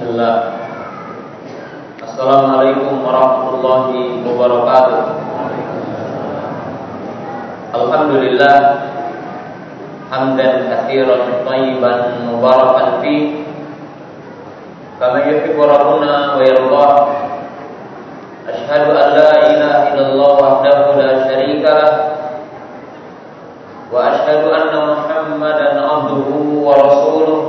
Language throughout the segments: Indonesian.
Bismillah. Assalamualaikum warahmatullahi wabarakatuh. Alhamdulillah Hamdan kathiran tayyiban mubarakan fi. Kama yuhibu rabbuna wa yardah Ashhadu an la ilaha illallah wahdahu la syarika Wa ashhadu anna muhammadan abduhu wa rasuluh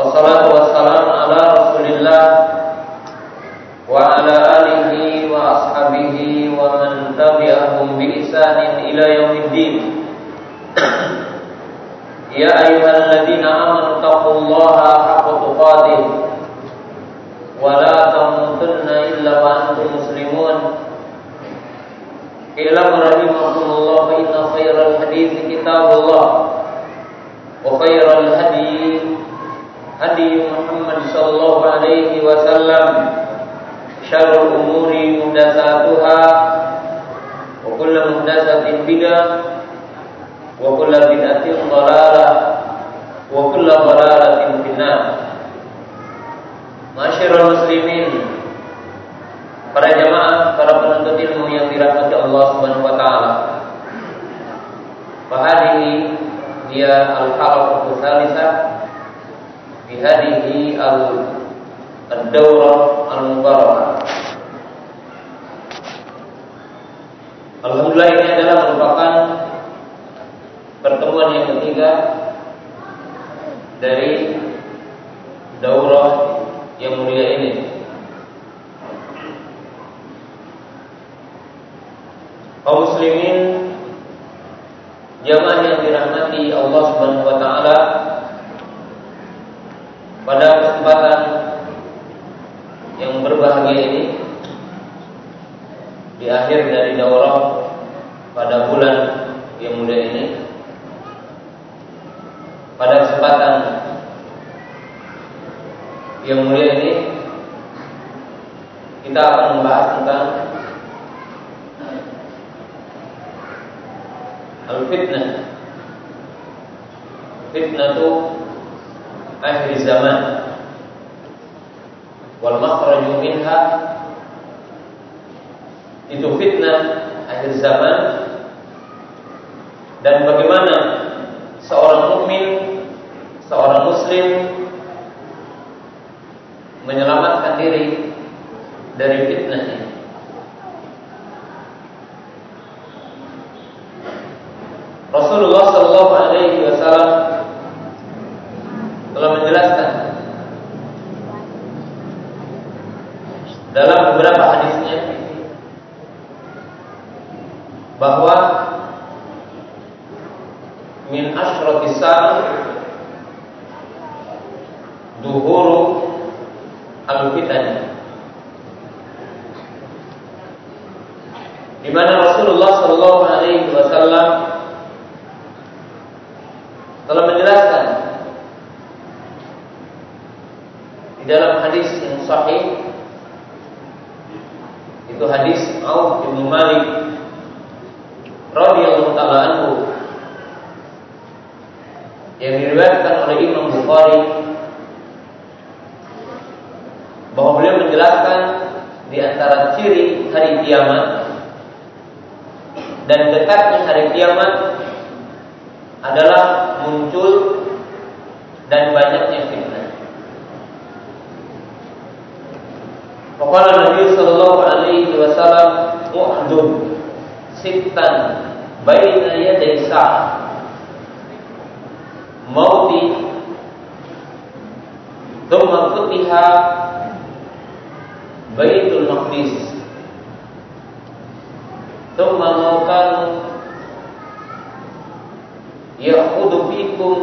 Wassalatu wassalamu ala rasulillah Wa ala alihi wa ashabihi wa man tabi'ahum bi isanin ila yaumiddin. Ya ayyuhalladzina amanu taqullaha haqqa tuqatih wa la tamutunna illa wa antum muslimun. Illa rahimakumullah inna khairal hadithi kitabullah wa khairal hadi hadi Muhammad sallallahu alaihi wasallam. Syarrul umuri muhdatsatuha wa kullu muhdatsatin bid'ah wa kullu bid'atin dhalalah wa kullu dhalalatin finnar. Masyarul muslimin para jamaah, para penuntut ilmu yang dirahmati Allah Subhanahu wa taala. Fahadihi dia al-halaqatu hadhihi al-dawrah al-mubarakah. Alhamdulillah ini adalah merupakan pertemuan yang ketiga dari daurah yang mulia ini. Kaum muslimin jamaah yang dirahmati Allah Subhanahu wa taala pada kesempatan yang berbahagia ini di akhir dari daurah pada bulan yang mulia ini pada kesempatan yang mulia ini kita akan membahas tentang al-fitnah. Fitnah itu akhir zaman. Wal makhraju minha. Itu fitnah akhir zaman. Dan bagaimana seorang mukmin seorang muslim menyelamatkan diri dari fitnah ini. Rasulullah Shallallahu Alaihi Wasallam telah menjelaskan. Dalam beberapa hadisnya bahwa min asyrati duhuru al-fitan. Di mana Rasulullah Shallallahu Alaihi Wasallam telah menjelaskan di dalam hadis yang sahih itu hadis Auf bin Malik radhiyallahu taala anhu yang diriwayatkan oleh Imam Bukhari bahwa beliau menjelaskan di antara ciri hari kiamat dan dekatnya hari kiamat adalah muncul dan banyaknya fitnah. Faqala Nabi sallallahu alaihi wasallam mu'dum sittan baina yaday sa'ah mauti. Thumma futiha. Baitul Maqdis. Thumma mawkanu ya'khudhu fikum.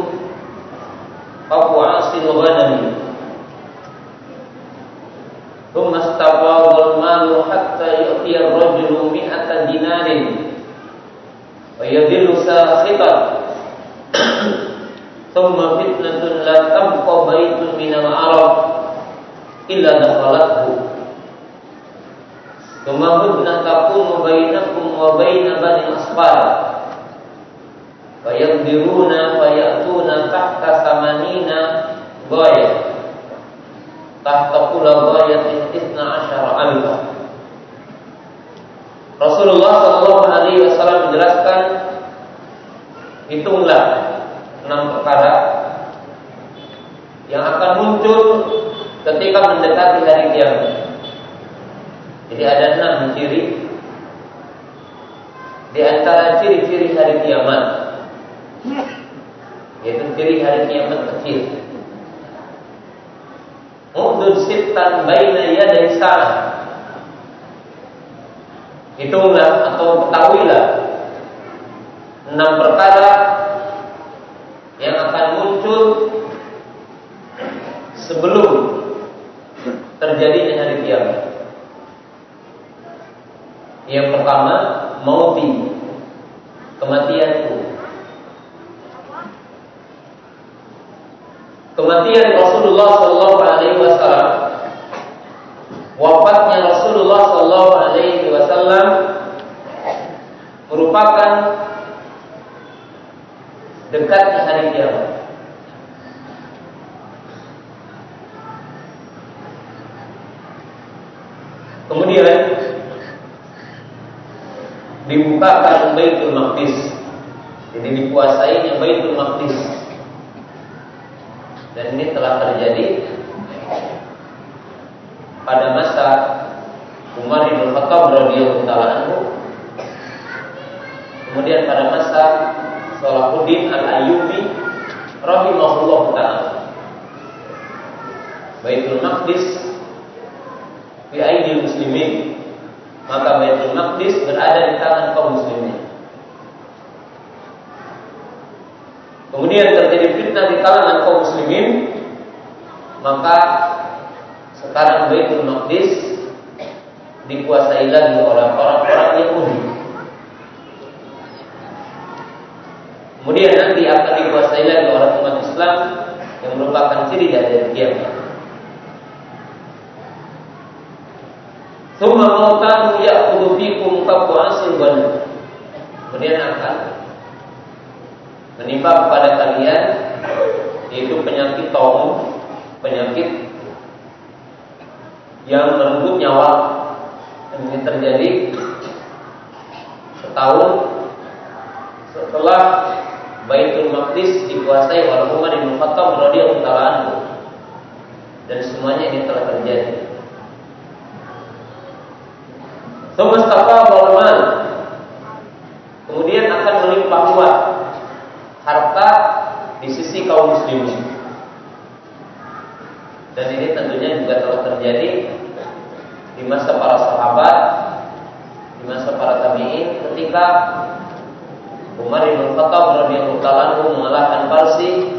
Aqwasil ghanam thumma istawal malu hatta yu'ti ar-rajulu mi'ata dinarin ويذل ساخطا ثم فتنة لا تبقى بيت من العرب إلا دخلته ثم فتنة تقوم بينكم وبين بني أصفار فيقدرون فيأتون تحت ثمانين غاية تحت كل غاية اثنا عشر ألفا Rasulullah Shallallahu Alaihi Wasallam menjelaskan hitunglah enam perkara yang akan muncul ketika mendekati hari kiamat. Jadi ada enam ciri. Di antara ciri-ciri hari kiamat yaitu ciri hari kiamat kecil. Mundur sitan baina yaday sa'ah Hitunglah atau ketahuilah Enam perkara Yang akan muncul Sebelum Terjadinya hari kiamat. Yang pertama Mauti Kematianku. Kematian Rasulullah Sallallahu Alaihi Wasallam, wafatnya Rasulullah Sallallahu Alaihi Wasallam merupakan dekatnya hari kiamat. Kemudian dibukakan Baitul Maqdis. Jadi dikuasainya Baitul Maqdis dan ini telah terjadi pada masa Umar bin Khattab radhiyallahu taala Kemudian pada masa Salahuddin Al-Ayyubi rahimahullah taala. Baitul Maqdis di aidi muslimin. Maka Baitul Maqdis berada di tangan kaum muslimin. Kemudian terjadi fitnah di kalangan kaum muslimin, maka sekarang Baitul Maqdis dikuasai lagi oleh orang-orang Yahudi. Kemudian nanti akan dikuasai lagi oleh umat Islam yang merupakan ciri dari kiamat. Thumma mautahu ya'khudhu fikum kafu asil Kemudian akan menimpa kepada kalian yaitu penyakit taum, penyakit yang merenggut nyawa. Ini terjadi setahun setelah Baitul Maqdis dikuasai oleh Umar bin Khattab radhiyallahu taala Dan semuanya ini telah terjadi. Kemudian akan melimpah ruah harta di sisi kaum muslimin. Dan ini tentunya juga telah terjadi di masa para sahabat, di masa para tabi'in ketika Umar bin Khattab radhiyallahu taala mengalahkan Parsi,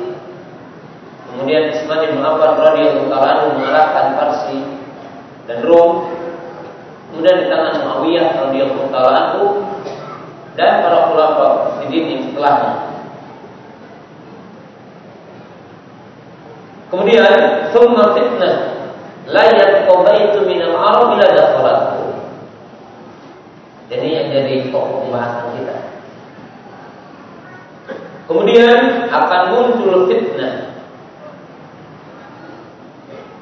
kemudian Utsman bin Affan radhiyallahu taala mengalahkan Parsi dan Rom, kemudian di tangan Muawiyah radhiyallahu taala dan para ulama yang setelahnya. Kemudian summa fitnah la yaqbaitu min al-arab ila dakhalat. Jadi yang jadi pokok pembahasan kita. Kemudian akan muncul fitnah.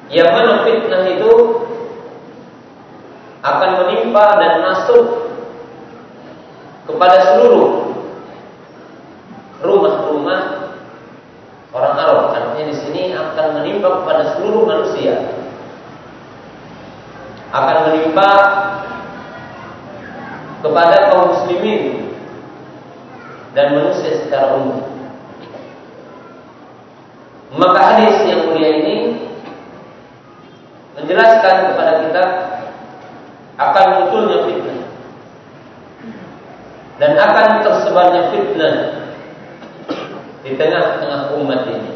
Yang mana fitnah itu akan menimpa dan masuk kepada seluruh rumah-rumah orang Arab. Artinya di sini akan menimpa kepada seluruh manusia. Akan menimpa kepada kaum muslimin dan manusia secara umum. Maka hadis yang mulia ini menjelaskan kepada kita akan munculnya fitnah dan akan tersebarnya fitnah di tengah-tengah umat ini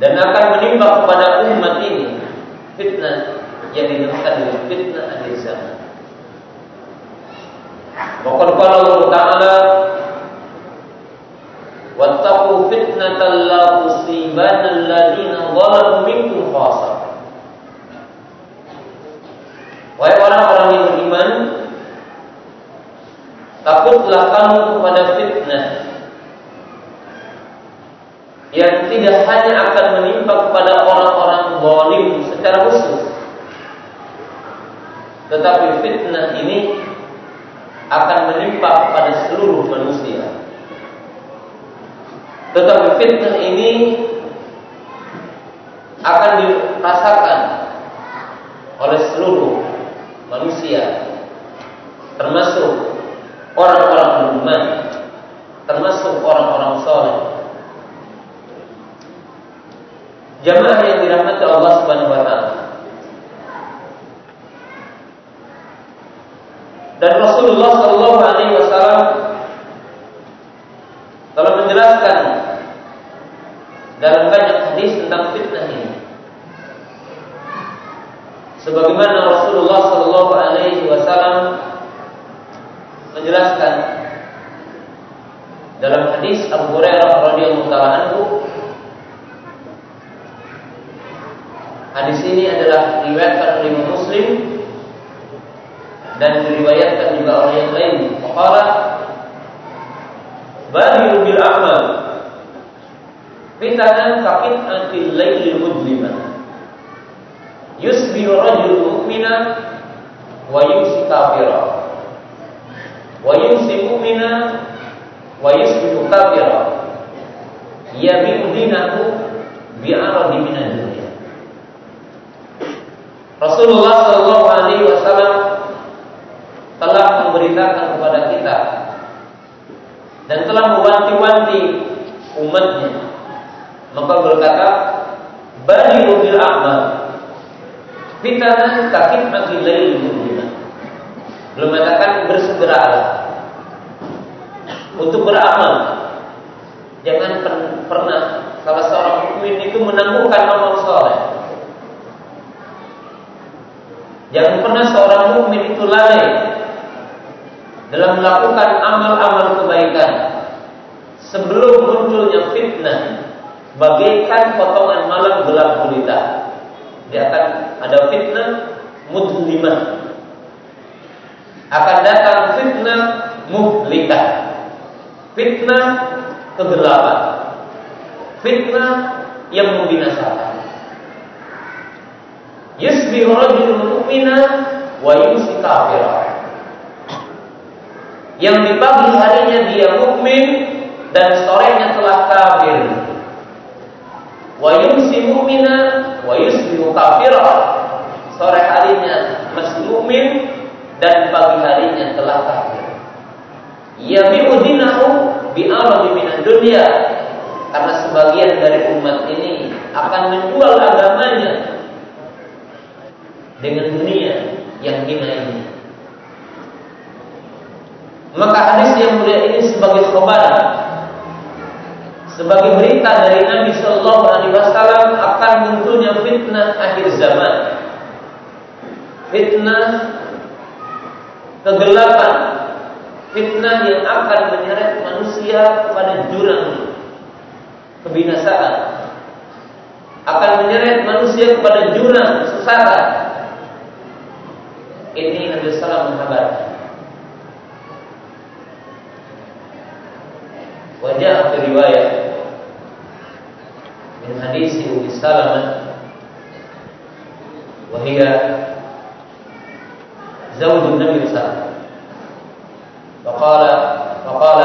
dan akan menimpa kepada umat ini fitnah yang dinamakan dengan fitnah akhir zaman. Maka kalau Allah Taala Wattaqu fitnatan la tusibanna alladziina zalamu minkum khassa. Wahai orang-orang yang beriman, takutlah kamu kepada fitnah yang tidak hanya akan menimpa kepada orang-orang zalim secara khusus. Tetapi fitnah ini akan menimpa kepada seluruh manusia. Tetapi fitnah ini akan dirasakan oleh seluruh manusia termasuk orang-orang beriman termasuk orang-orang soleh jamaah yang dirahmati Allah Subhanahu wa taala dan Rasulullah Shallallahu alaihi wasallam telah menjelaskan dalam banyak hadis tentang fitnah ini. Sebagaimana Rasulullah Shallallahu Alaihi Wasallam menjelaskan dalam hadis Abu Hurairah radhiyallahu anhu Hadis ini adalah riwayatkan oleh Muslim dan diriwayatkan juga oleh yang lain. Qala Badiru bil amal. Fitanan kaqit'atil lailil mudlimah yusbihu rajul mu'mina wa yumsi kafira. Wa yumsi mu'mina wa yusbihu kafira. Yabi'u dinahu bi'aradi minan dunia. Rasulullah Shallallahu Alaihi Wasallam telah memberitakan kepada kita dan telah mewanti-wanti umatnya. Maka berkata, Badiru bil amal Fitanan kakit mati lail Belum katakan bersegera untuk beramal. Jangan pernah salah seorang mukmin itu menangguhkan amal soleh. Jangan pernah seorang mukmin itu lalai dalam melakukan amal-amal kebaikan sebelum munculnya fitnah bagaikan potongan malam gelap gulita. Dia akan ada fitnah mudlimah. Akan datang fitnah muhlikah. Fitnah kegelapan. Fitnah yang membinasakan. Yusbihu rajulun mu'mina wa yumsi kafira. Yang di pagi harinya dia mukmin dan sorenya telah kafir. Wa yumsi mu'mina wa yusbihu kafira. Sore harinya masih mukmin dan pagi harinya telah kafir. Yabi'u dinahu bi'aradi minan dunia karena sebagian dari umat ini akan menjual agamanya dengan dunia yang hina ini. Maka hadis yang mulia ini sebagai khabar sebagai berita dari Nabi Shallallahu Alaihi Wasallam akan munculnya fitnah akhir zaman, fitnah kegelapan, fitnah yang akan menyeret manusia kepada jurang kebinasaan, akan menyeret manusia kepada jurang sesat, ini Nabi Sallam mengkabarkan. Wajah riwayat min hadis Ummi Salamah وهي زوج النبي صلى الله عليه وسلم فقال فقال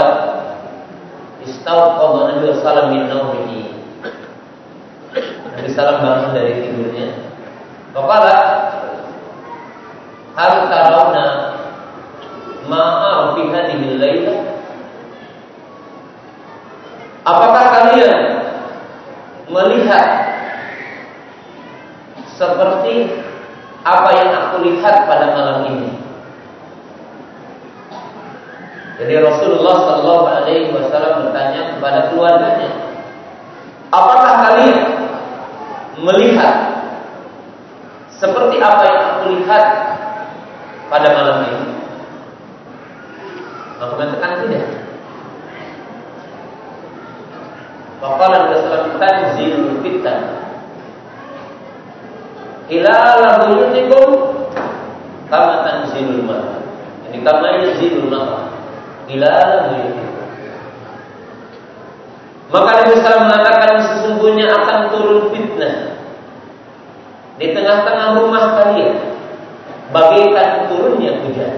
استوقظ النبي صلى الله عليه وسلم من نومه Nabi Sallam bangun dari tidurnya. Faqala Hal tarawna ma'a fi hadhihi Apakah kalian melihat seperti apa yang aku lihat pada malam ini? Jadi Rasulullah Shallallahu Alaihi Wasallam bertanya kepada keluarganya, apakah kalian melihat seperti apa yang aku lihat pada malam ini? Maka mengatakan tidak. Faqala Rasulullah tanzilul fitan ila labuyutikum kama tanzilul ma. Ini kama yanzilul ma. Ila labuyutikum. Maka Nabi SAW mengatakan sesungguhnya akan turun fitnah di tengah-tengah rumah kalian bagaikan turunnya hujan.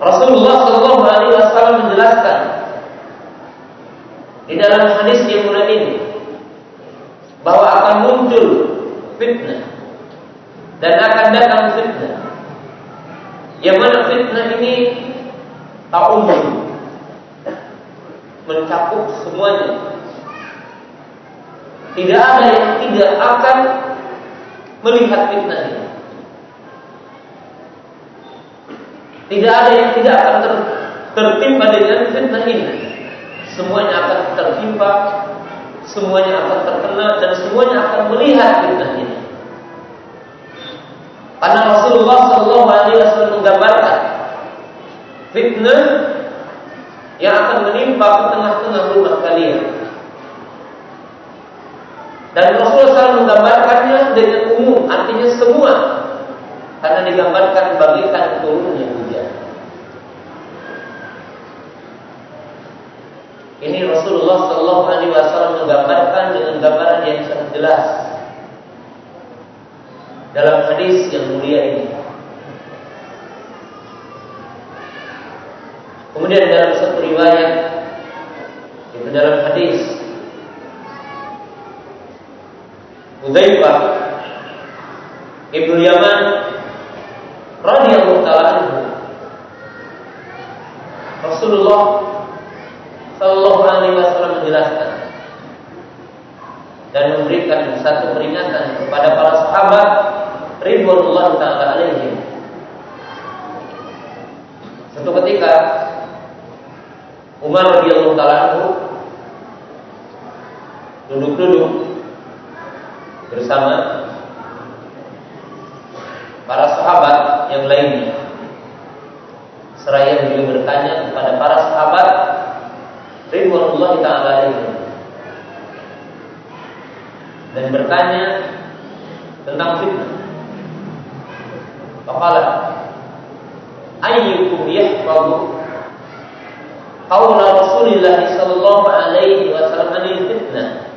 Rasulullah Shallallahu Alaihi Wasallam menjelaskan di dalam hadis yang mulia ini bahwa akan muncul fitnah dan akan datang fitnah. Yang mana fitnah ini tak umum mencakup semuanya. Tidak ada yang tidak akan melihat fitnah ini. Tidak ada yang tidak akan ter, tertimpa dengan fitnah ini. Semuanya akan tertimpa, semuanya akan terkena dan semuanya akan melihat fitnah ini. Karena Rasulullah Shallallahu Alaihi Wasallam menggambarkan fitnah yang akan menimpa ke tengah-tengah rumah kalian. Dan Rasulullah SAW menggambarkannya dengan artinya semua. Karena digambarkan bagikan turunnya Ini Rasulullah Shallallahu Alaihi Wasallam menggambarkan dengan gambaran yang sangat jelas dalam hadis yang mulia ini. Kemudian dalam satu riwayat itu dalam hadis Hudzaifah Ibnu Yaman radhiyallahu taala Rasulullah Sallallahu Alaihi Wasallam menjelaskan dan memberikan satu peringatan kepada para sahabat Ridwanullah Taala alaihim. Suatu ketika Umar radhiyallahu taala duduk-duduk bersama para sahabat yang lainnya. Seraya beliau bertanya kepada para sahabat Ridwanullah alaihi dan bertanya tentang fitnah. Faqala ayyukum yahfazu qawla Rasulillah sallallahu alaihi wasallam fitnah.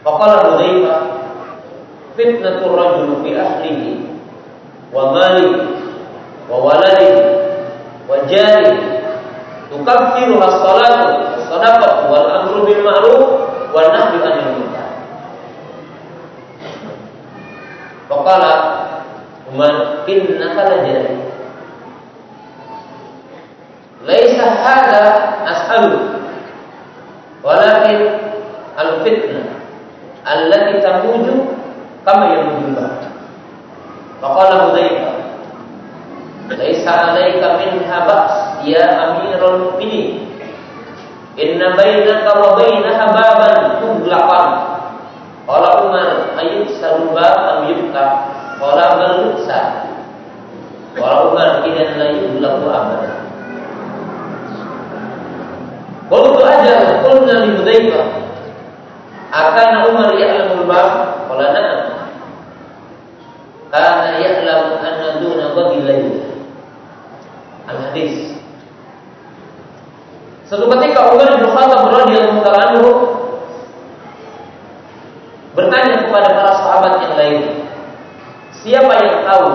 Faqala Hudzaifah fitnatur rajul fi ahlihi wa malihi wa waladihi wa jarihi tukaffiru as-salatu sadaqatu wal amru bil ma'ruf wan nahyu 'anil munkar. Faqala Umar innaka lajari Laisa hadha as'alu walakin al-fitnah allati tamuju kama yamuju Faqala Hudzaifah Laisa 'alaika minha ba's ya amirul mukminin inna bainaka wa bainaha baban mughlaqan qala umar ayyub salubab am yubqa? Qala bal yuksa. Qala umar idan la yughlaqu abada. Qultu aja qulna li Hudzaifah akan Umar ya'lamul bab qala na'am kana ya'lamu anna duna babil Al-hadis Suatu ketika Umar bin Khattab radhiyallahu anhu bertanya kepada para sahabat yang lain, siapa yang tahu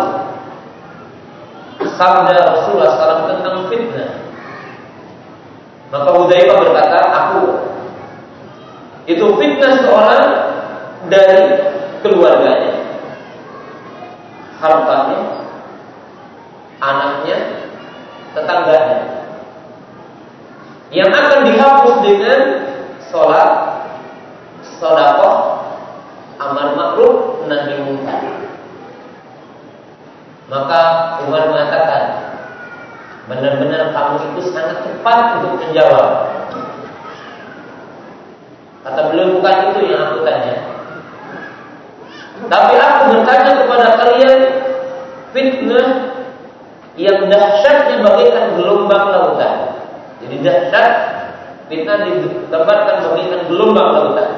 sabda Rasulullah SAW tentang fitnah? Maka Hudzaifah berkata, aku. Itu fitnah seorang dari keluarganya, hartanya, anaknya, tetangganya yang akan dihapus dengan sholat, sodakoh, amar makruf, nahi munkar. Maka Umar mengatakan, benar-benar kamu itu sangat cepat untuk menjawab. Kata beliau bukan itu yang aku tanya. Tapi aku bertanya kepada kalian fitnah yang dahsyatnya bagaikan gelombang lautan. Jadi dahsyat fitnah ditempatkan bagaikan gelombang lautan.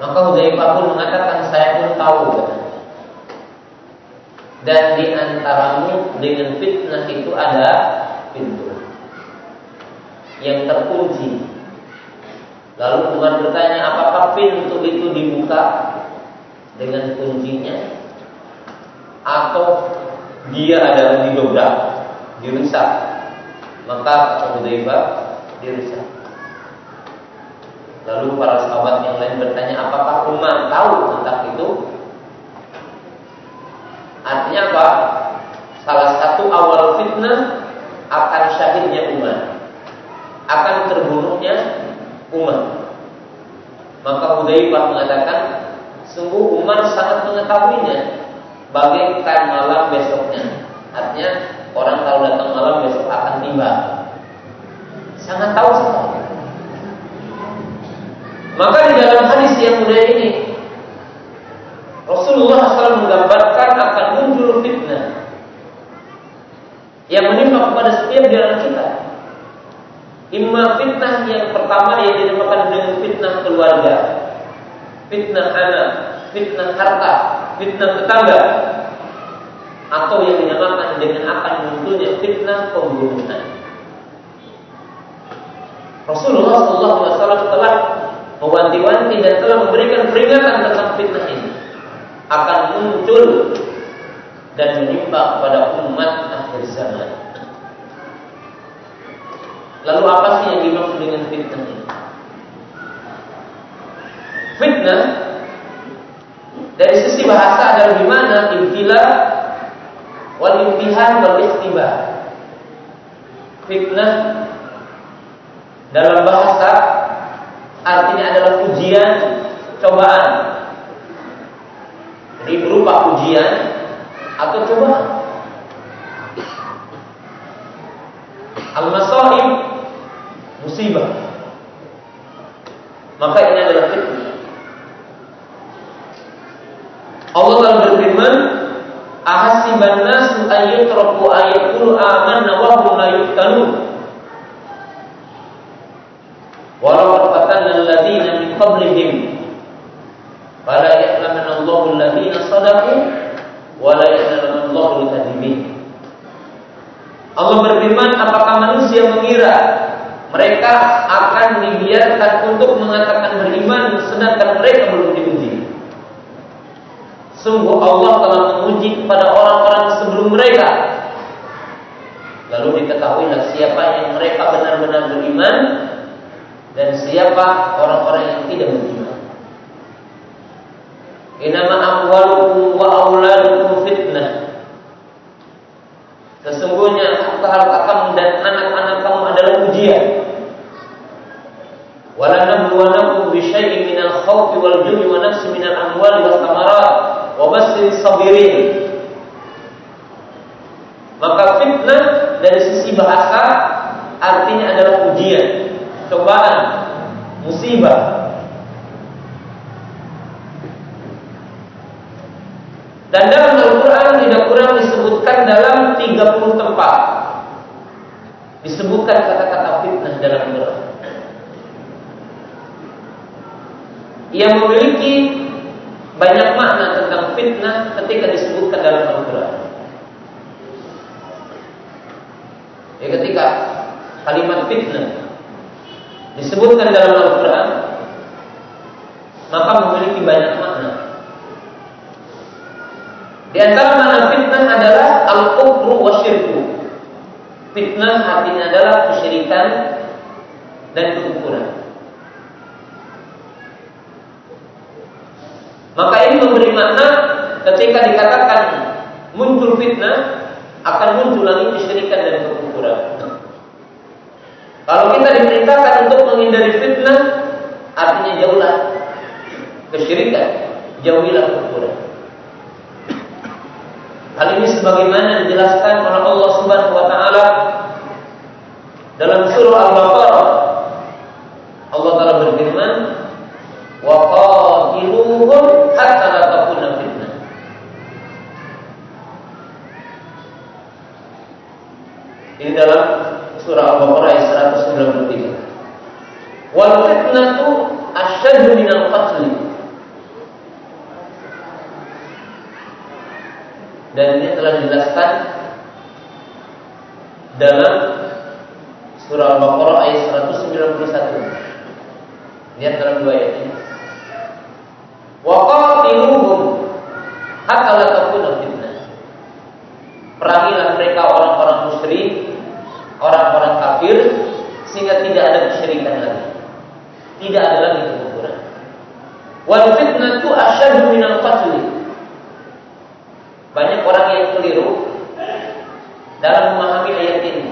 Maka Hudzaifah pun mengatakan saya pun tahu Dan di antaramu dengan fitnah itu ada pintu yang terkunci. Lalu Umar bertanya, apakah pintu itu dibuka dengan kuncinya atau dia adalah didobrak, dirusak? Maka Hudzaifah dirusak. Lalu para sahabat yang lain bertanya, apakah Umar tahu tentang itu? Artinya apa? Salah satu awal fitnah akan syahidnya Umar, akan terbunuhnya Umar. Maka Hudzaifah mengatakan, sungguh Umar sangat mengetahuinya bagaikan malam besoknya. Artinya orang kalau datang malam besok akan tiba. Sangat tahu sekali. Maka di dalam hadis yang mulia ini Rasulullah SAW menggambarkan akan muncul fitnah yang menimpa kepada setiap antara kita. Imma fitnah yang pertama yang dinamakan dengan fitnah keluarga, fitnah anak, fitnah harta, fitnah tetangga, atau yang dinamakan dengan akan munculnya fitnah pembunuhan. Rasulullah SAW telah mewanti-wanti dan telah memberikan peringatan tentang fitnah ini akan muncul dan menimpa kepada umat akhir zaman. Lalu apa sih yang dimaksud dengan fitnah ini? Fitnah dari sisi bahasa adalah di mana ibtila wal imtihan wal istiba. Fitnah dalam bahasa artinya adalah ujian, cobaan. Jadi berupa ujian atau cobaan. Al-masaib musibah. Maka ini adalah fitnah. Allah telah berfirman, "Ahasiban nasu an yutraku ayaqulu amanna wa hum la yuftanun." Walau fatanna alladziina min qablihim fala ya'lamanna Allahu alladziina sadaqu wa la ya'lamanna Allahu al-kadzibin. Allah berfirman, apakah manusia mengira mereka akan dibiarkan untuk mengatakan beriman sedangkan mereka belum diuji? Sungguh Allah telah menguji kepada orang-orang sebelum mereka. Lalu diketahuilah siapa yang mereka benar-benar beriman dan siapa orang-orang yang tidak beriman. Inama amwalukum wa auladukum fitnah. Sesungguhnya harta kamu dan anak-anak kamu adalah ujian. Wal ju'i wa nafsi minal amwali was thamarat wa basyiris sabirin. Maka fitnah dari sisi bahasa artinya adalah ujian, cobaan, musibah. Dan dalam Al-Quran tidak kurang disebutkan dalam 30 tempat disebutkan kata-kata fitnah dalam Quran. Yang memiliki banyak makna tentang fitnah ketika disebutkan dalam Al-Quran. Ya, ketika kalimat fitnah disebutkan dalam Al-Quran, maka memiliki banyak makna. Di antara makna fitnah adalah al-kufru wa syirku. Fitnah artinya adalah kesyirikan dan kekufuran. Maka ini memberi makna ketika dikatakan muncul fitnah akan muncul lagi kesyirikan dan kekufuran. Kalau kita diperintahkan untuk menghindari fitnah, artinya jauhlah kesyirikan, jauhilah kekufuran. Hal ini sebagaimana dijelaskan oleh Allah Subhanahu wa taala dalam surah Al-Baqarah. Allah Taala berfirman, "Wa qatiluhum hatta la takuna fitnah." Ini dalam surah Al-Baqarah ayat 193. Wal fitnatu asyaddu minal qatl. dan ini telah dijelaskan dalam surah Al-Baqarah ayat 191. Lihat dalam dua ayat ini. Wa qatiluhum hatta la takuna fitnah. Perangilah mereka orang-orang musyrik, orang-orang kafir sehingga tidak ada kesyirikan lagi. Tidak ada lagi kekufuran. Wal fitnatu asyaddu minal qatl. Banyak orang yang keliru dalam memahami ayat ini.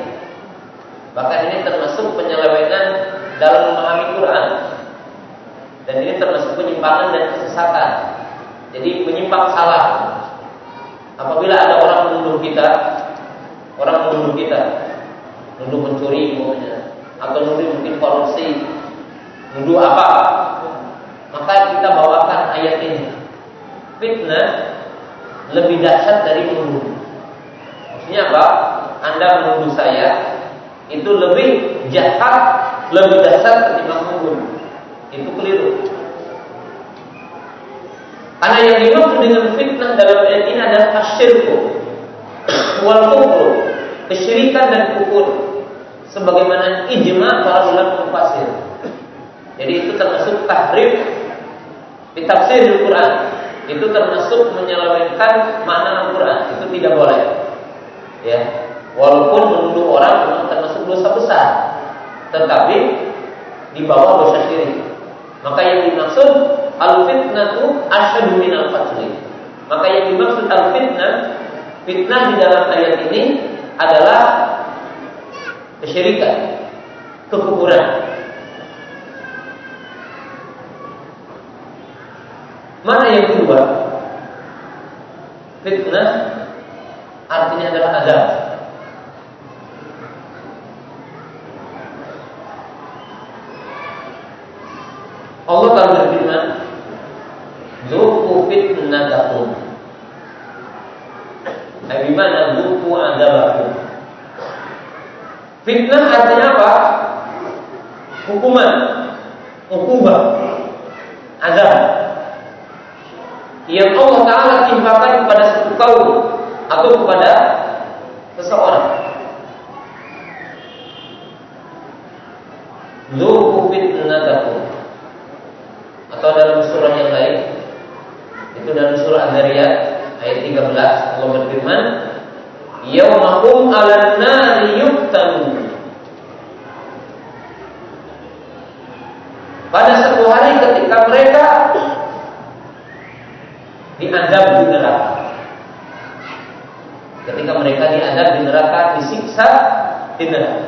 Bahkan ini termasuk penyelewengan dalam memahami Quran. Dan ini termasuk penyimpangan dan kesesatan. Jadi menyimpang salah. Apabila ada orang menuduh kita, orang menuduh kita, nuduh mencuri umpamanya, atau nuduh mungkin korupsi, nuduh apa, maka kita bawakan ayat ini. Fitnah lebih dahsyat dari menuduh. Maksudnya apa? Anda menuduh saya itu lebih jahat, lebih dahsyat ketimbang membunuh. Itu keliru. Karena yang dimaksud dengan fitnah dalam ayat ini adalah asyirku wal kufur, kesyirikan dan kufur. Sebagaimana ijma para ulama mufassir. Jadi itu termasuk tahrif di tafsir Al-Quran. Itu termasuk menyelewengkan makna Al-Quran. Itu tidak boleh. Ya, walaupun menuduh orang memang termasuk dosa besar, tetapi di bawah dosa syirik. Maka yang dimaksud al-fitnatu asyadu minal qatli. Maka yang dimaksud al-fitnah fitnah di dalam ayat ini adalah kesyirikan, kekufuran. Mana yang kedua? Fitnah artinya adalah azab. Allah telah berfirman, "Zuqu fitnatakum." Nah, gimana zuqu azabakum? Fitnah artinya apa? Hukuman, hukuman, azab. Yang Allah Taala timpakan kepada satu kaum atau kepada seseorang. Zuqu fitnatakum atau dalam surah yang lain? Itu dalam surah Az-Zariyat ayat 13 Allah berfirman yaumahum 'alan nari yuftanun pada satu hari ketika mereka diadab di neraka. Ketika mereka diadab di neraka disiksa di neraka.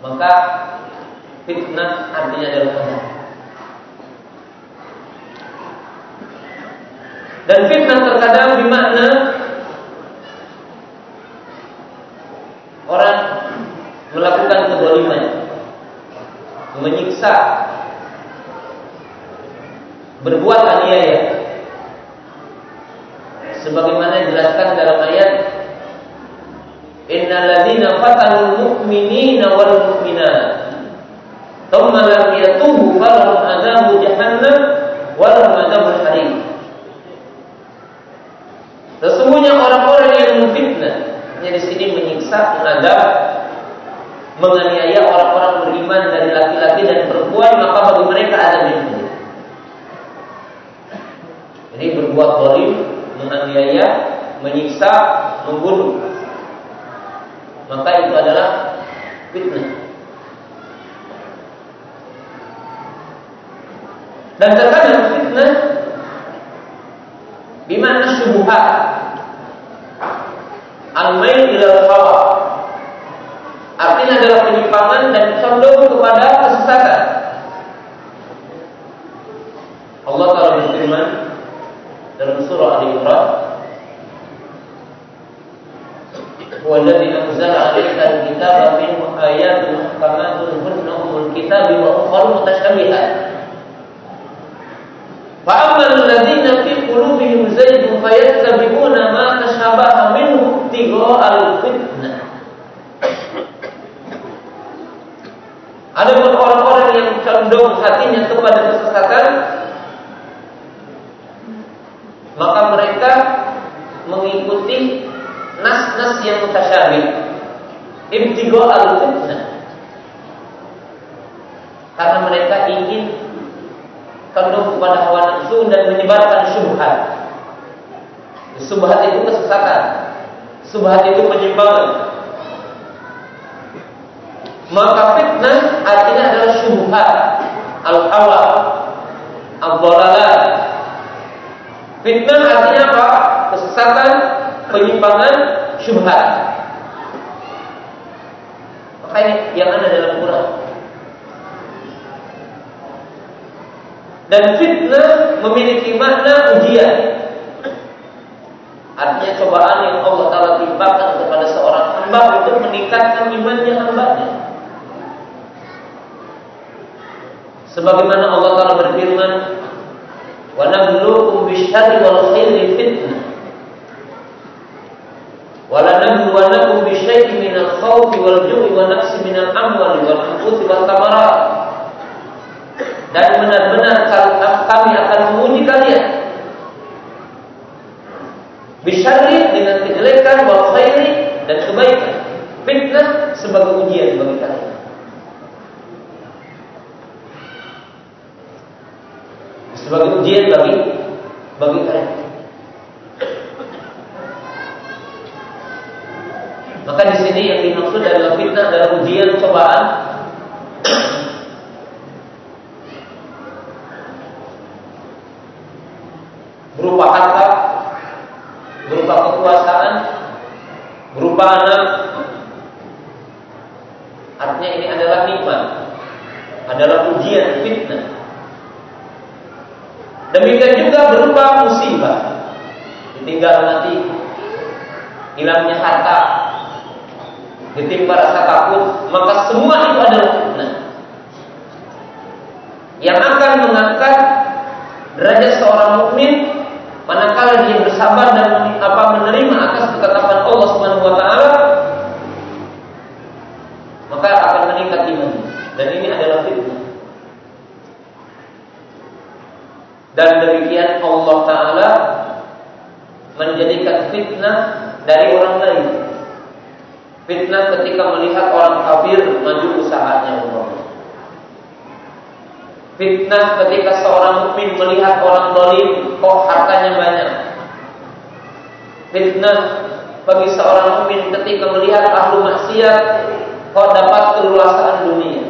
Maka fitnah artinya adalah azab Dan fitnah terkadang bermakna orang melakukan kedoliman, menyiksa, berbuat aniaya. Sebagaimana dijelaskan dalam ayat Innal ladzina fatanul mu'minina wal mu'minat thumma lam yatubu falahum adzabu jahannam wa lahum adzabul harim. Sesungguhnya orang-orang yang memfitnah, yang di sini menyiksa, mengadab, menganiaya orang-orang beriman dari laki-laki dan perempuan, maka bagi mereka ada yang Jadi berbuat zalim, menganiaya, menyiksa, membunuh. Maka itu adalah fitnah. Dan terkadang fitnah Bimana syubhat Al-mail ila hawa Artinya adalah penyimpangan dan condong kepada kesesatan Allah Ta'ala berfirman dalam surah Al-Imran Huwa alladhi anzala 'alaika al-kitaba minhu ayatun muhkamatun hunna ummul kitabi wa ukhra mutasyabihat فأما الذين في qulubihim zaygun fayattabi'una ma tashabaha minhu al-fitnah Ada orang-orang yang condong hatinya kepada kesesatan, maka mereka mengikuti nas-nas yang mutasyabih. Ibtigha'al fitnah. Karena mereka ingin tunduk kepada hawa nafsu dan menyebarkan syubhat. Syubhat itu kesesatan. Syubhat itu penyimpangan. Maka fitnah artinya adalah syubhat, al-hawa, al-dhalalat. Fitnah artinya apa? Kesesatan, penyimpangan, syubhat. Makanya yang ada dalam Quran. Dan fitnah memiliki makna ujian. Artinya cobaan yang Allah Ta'ala timpakan kepada seorang hamba untuk meningkatkan imannya hambanya. Sebagaimana Allah Ta'ala berfirman, وَنَبْلُوكُمْ بِالشَّرِّ وَالْخَيْرِ فِتْنَةً وَلَنَبْلُوَنَّكُمْ بِشَيْءٍ مِنَ الْخَوْفِ وَالْجُوعِ وَنَقْصٍ مِنَ الْأَمْوَالِ وَالْأَنفُسِ وَالثَّمَرَاتِ dan benar-benar kami akan menguji kalian Bisyari dengan kejelekan wal khairi dan kebaikan. Fitnah sebagai ujian bagi kalian. Sebagai ujian bagi bagi kalian. Maka di sini yang dimaksud adalah fitnah adalah ujian cobaan berupa harta, berupa kekuasaan, berupa anak. Artinya ini adalah nikmat, adalah ujian fitnah. Demikian juga berupa musibah, ditinggal mati, hilangnya harta, ditimpa rasa takut, maka semua itu adalah fitnah yang akan mengangkat derajat seorang mukmin manakala dia bersabar dan apa menerima atas ketetapan Allah Subhanahu wa taala maka akan meningkat iman dan ini adalah fitnah dan demikian Allah taala menjadikan fitnah dari orang lain. Fitnah ketika melihat orang kafir maju usahanya. Allah Fitnah ketika seorang mukmin melihat orang dolim kok hartanya banyak. Fitnah bagi seorang mukmin ketika melihat ahlu maksiat kok dapat keluasan dunia.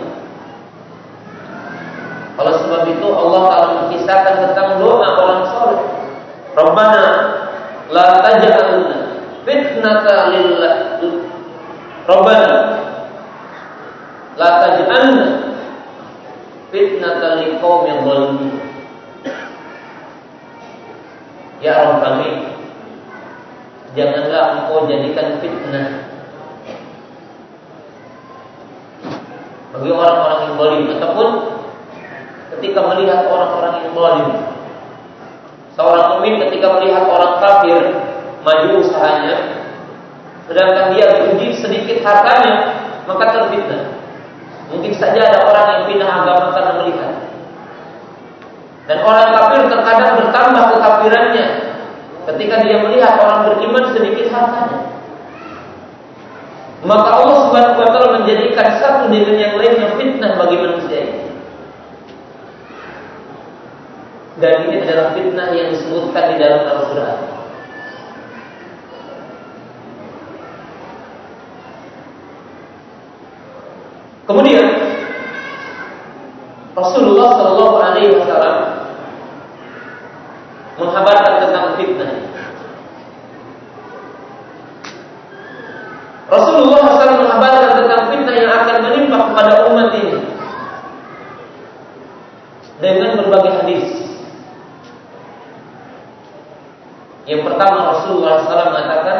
Kalau sebab itu Allah Taala mengisahkan tentang doa orang soleh. Rabbana la taj'alna fitnata lillah. Rabbana la taj'alna fitnatan liqaumin zalimin. Ya Rabb kami, janganlah engkau jadikan fitnah bagi orang-orang yang zalim ataupun ketika melihat orang-orang yang zalim. Seorang mukmin ketika melihat orang kafir maju usahanya, sedangkan dia beruji sedikit hartanya, maka terfitnah. Mungkin saja ada orang yang pindah agama karena melihat. Dan orang kafir terkadang bertambah kekafirannya ketika dia melihat orang beriman sedikit hartanya. Maka Allah Subhanahu wa taala menjadikan satu dengan yang lainnya fitnah bagi manusia ini. Dan ini adalah fitnah yang disebutkan di dalam Al-Qur'an. Kemudian Rasulullah Shallallahu Alaihi Wasallam menghabarkan tentang fitnah. Rasulullah SAW menghabarkan tentang fitnah yang akan menimpa kepada umat ini dengan berbagai hadis. Yang pertama Rasulullah SAW mengatakan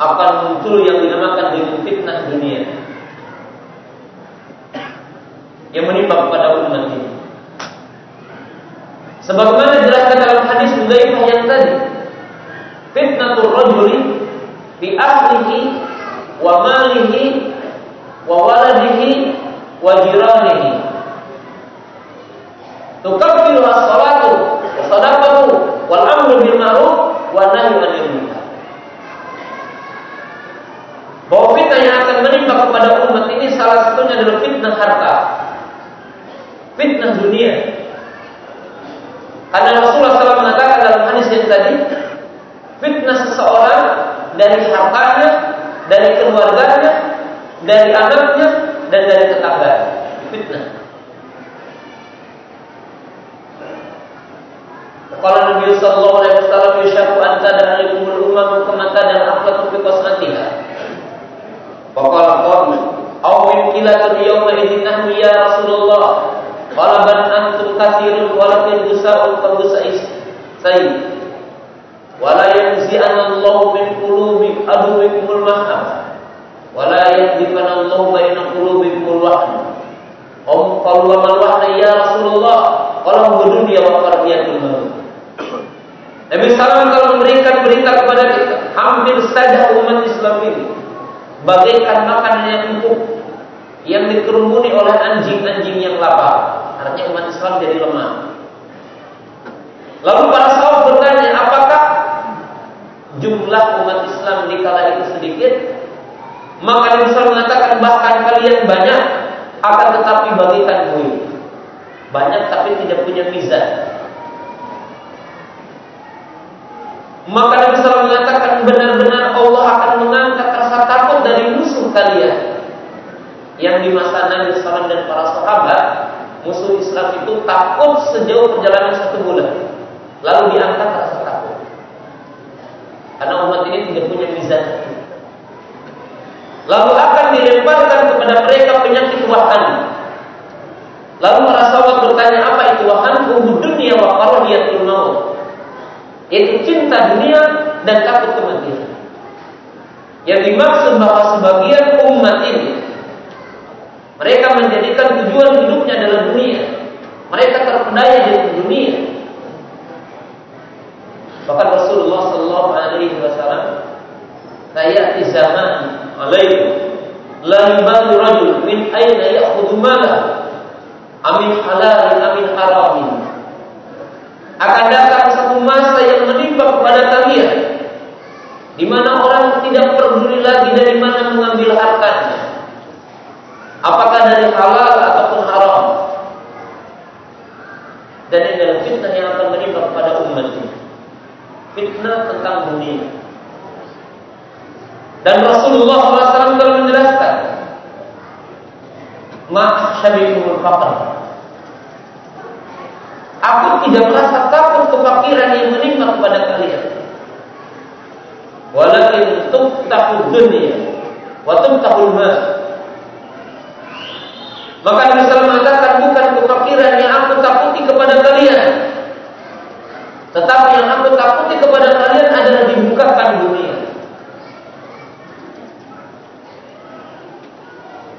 akan muncul yang dinamakan dengan fitnah dunia yang menimpa kepada umat ini. Sebagaimana dijelaskan dalam hadis Hudzaifah yang tadi, fitnatul rajuli fi ahlihi wa malihi wa waladihi wa jiranihi. Tukaffiru as-salatu wa sadaqatu wal amru bil ma'ruf wa nahyu 'anil munkar bahwa fitnah yang akan menimpa kepada umat ini salah satunya adalah fitnah harta. Fitnah dunia. Karena Rasulullah SAW mengatakan dalam hadis yang tadi, fitnah seseorang dari hartanya, dari keluarganya, dari anaknya, dan dari tetangganya. Fitnah. Kalau Nabi Sallallahu Alaihi Wasallam yushaku anta dan alikumul umam kemata dan akhlak fi qasmatiha. Faqala qawmi aw min kilatun yawma idzin nahmi ya Rasulullah. Qala ban antum katsirun walakin busa'un ka busa'is sayyid. Wala yanzi'anna Allah min qulubi aduwikumul mahab. Wala yahdifanna Allah baina qulubikumul wahn. Om mal wahna ya Rasulullah. Qala huwa dunya wa qardiyatul maut. Nabi Sallam kalau memberikan berita kepada kita, hampir saja umat Islam ini bagaikan makanan yang empuk yang dikerumuni oleh anjing-anjing yang lapar. Artinya umat Islam jadi lemah. Lalu para sahabat bertanya, apakah jumlah umat Islam di kala itu sedikit? Maka Nabi mengatakan bahkan kalian banyak akan tetapi bagikan bui. Banyak tapi tidak punya mizan. Maka Nabi SAW mengatakan benar-benar Allah akan mengangkat rasa takut dari musuh kalian. Yang di masa Nabi SAW dan para sahabat, musuh Islam itu takut sejauh perjalanan satu bulan. Lalu diangkat rasa takut. Karena umat ini tidak punya mizan. Lalu akan dilemparkan kepada mereka penyakit wahan. Lalu para sahabat bertanya, apa itu wahan? Ubud dunia wa qaradiyatul maut yaitu cinta dunia dan takut kematian. Yang dimaksud bahwa sebagian umat ini mereka menjadikan tujuan hidupnya adalah dunia. Mereka terpedaya di dunia. Bahkan Rasulullah Sallallahu Alaihi Wasallam kayak di zaman alaikum la yubali rajul min aina ya'khudhu malah amin halal amin haramin akan datang satu masa yang menimpa kepada kalian di mana orang tidak peduli lagi dari mana mengambil hartanya apakah dari halal ataupun haram dan ini adalah fitnah yang akan menimpa kepada umat ini fitnah tentang dunia dan Rasulullah SAW telah menjelaskan Ma'asyabikumul faqr Aku tidak merasa takut kefakiran yang menimpa kepada kalian. Walakin tuftahu dunia wa tuftahu mas. Maka Nabi SAW mengatakan bukan kefakiran yang aku takuti kepada kalian. Tetapi yang aku takuti kepada kalian adalah dibukakan dunia.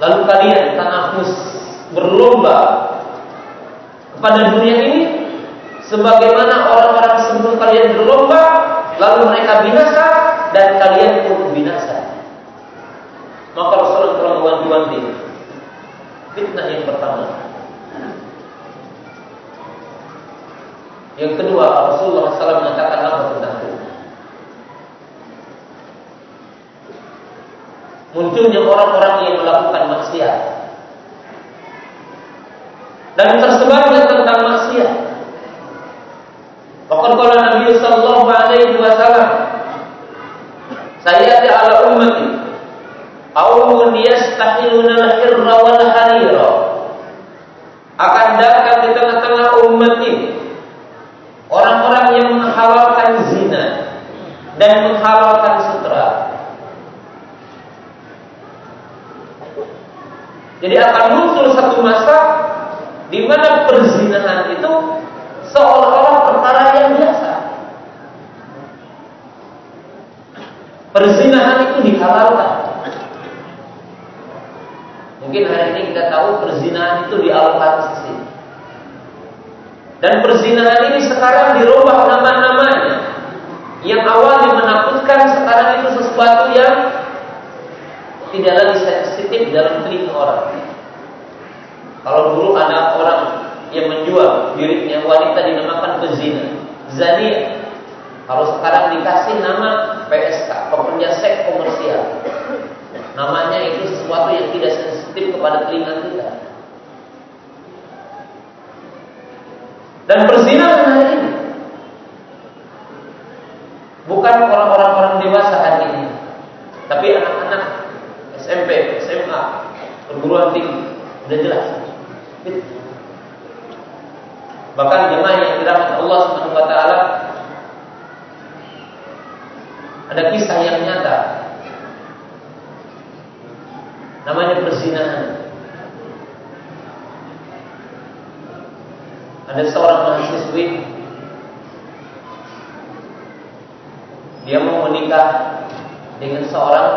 Lalu kalian tanahmus berlomba kepada dunia ini sebagaimana orang-orang sebelum kalian berlomba lalu mereka binasa dan kalian pun binasa. Maka Rasulullah telah mewanti-wanti fitnah yang pertama. Yang kedua Rasulullah SAW mengatakan apa tentang itu? Munculnya orang-orang yang melakukan maksiat dan tersebarnya tentang maksiat. Bahkan kalau Nabi Sallallahu Alaihi Wasallam, saya ala ummati, awun yastahiluna al-hirra wal harira. Akan datang di tengah-tengah umat ini orang-orang yang menghalalkan zina dan menghalalkan sutra. Jadi akan muncul satu masa di mana perzinahan itu seolah-olah perkara yang biasa. Perzinahan itu dihalalkan. Mungkin hari ini kita tahu perzinahan itu di sisi. Dan perzinahan ini sekarang dirubah nama-namanya. Yang awalnya menakutkan sekarang itu sesuatu yang tidak lagi sensitif dalam telinga orang. Kalau dulu ada orang yang menjual dirinya wanita dinamakan pezina, zania. Kalau sekarang dikasih nama PSK, pekerja seks komersial. Namanya itu sesuatu yang tidak sensitif kepada telinga kita. Dan perzinahan hari ini bukan orang-orang orang dewasa hari ini, tapi anak-anak SMP, SMA, perguruan tinggi, sudah jelas. Bahkan jemaah yang dirahmati Allah Subhanahu wa taala ada kisah yang nyata. Namanya perzinahan. Ada seorang mahasiswi dia mau menikah dengan seorang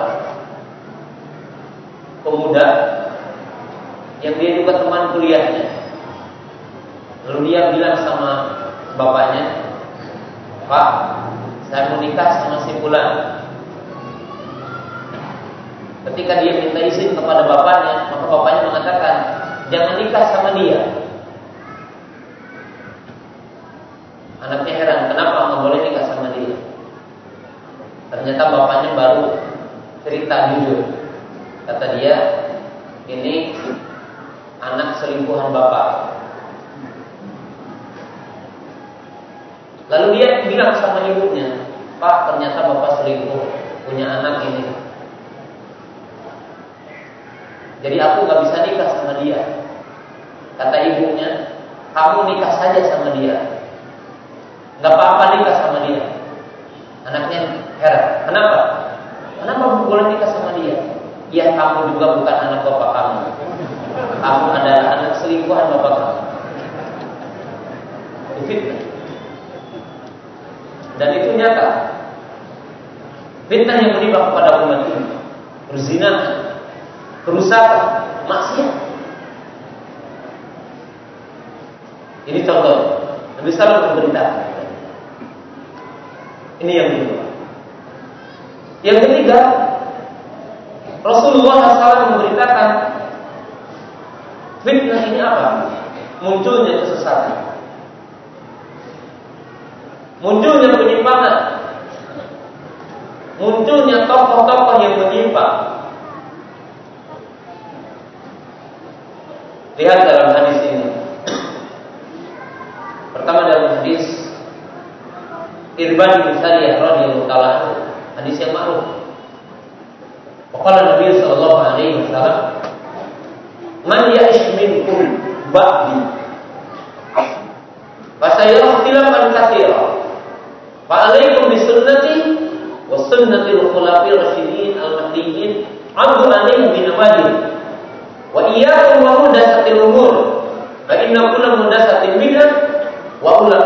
pemuda yang dia juga teman kuliahnya. Lalu dia bilang sama bapaknya, Pak, saya mau nikah sama si Fulan. Ketika dia minta izin kepada bapaknya, maka bapaknya mengatakan, jangan nikah sama dia. Anaknya heran, kenapa nggak boleh nikah sama dia? Ternyata bapaknya baru cerita jujur. Kata dia, ini anak selingkuhan bapak. Lalu dia bilang sama ibunya, Pak ternyata bapak selingkuh, punya anak ini. Jadi aku gak bisa nikah sama dia. Kata ibunya, kamu nikah saja sama dia. Gak apa-apa nikah sama dia. Anaknya heran, kenapa? Kenapa boleh nikah sama dia? Ya kamu juga bukan anak bapak kamu. Kamu adalah anak selingkuhan bapak kamu. Fitnah. Dan itu nyata. Fitnah yang menimpa kepada umat ini. Berzina, kerusakan, maksiat. Ini contoh. Nabi Sallam memberitakan. Ini yang kedua. Yang ketiga, Rasulullah SAW memberitakan fitnah ini apa? Munculnya kesesatan munculnya penyimpangan, munculnya tokoh-tokoh yang menyimpang. Lihat dalam hadis ini. Pertama dalam hadis Irban bin Sariyah radhiyallahu taala hadis yang ma'ruf. Waqala Nabi sallallahu alaihi wasallam, "Man ya'ish minkum ba'di Fasayara ikhtilafan katsira Fa'alaikum bisunnati wa sunnatil khulafir rasyidin al-mahdiyyin Abdu alaihim binawajib Wa iyyakum wa muhdatsatil umur Fa inna kulla muhdatsatin bid'ah wa ula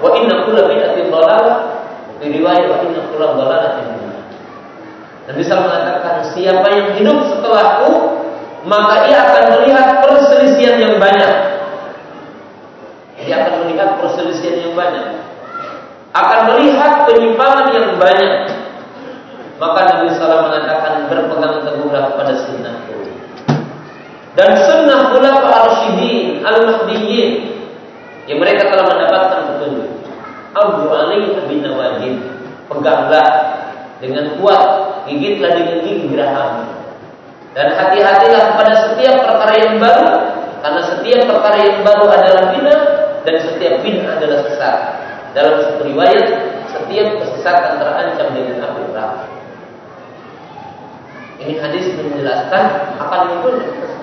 wa inna kulla bid'atin dhalalah di riwayat wa inna kulla dhalalatin Nabi SAW mengatakan siapa yang hidup setelahku maka ia akan melihat perselisihan yang banyak. Dia akan melihat perselisihan yang banyak akan melihat penyimpangan yang banyak. Maka Nabi SAW mengatakan berpegang teguhlah kepada sunnahku. Dan sunnah pula al-syidin, al-mahdiyyin yang mereka telah mendapatkan petunjuk. Abu alaihi bin nawajib. Peganglah dengan kuat, gigitlah dengan gigi geraham. Dan hati-hatilah kepada setiap perkara yang baru, karena setiap perkara yang baru adalah bid'ah dan setiap bid'ah adalah sesat. Dalam satu riwayat, setiap kesesatan terancam dengan api neraka. Ini hadis menjelaskan akan munculnya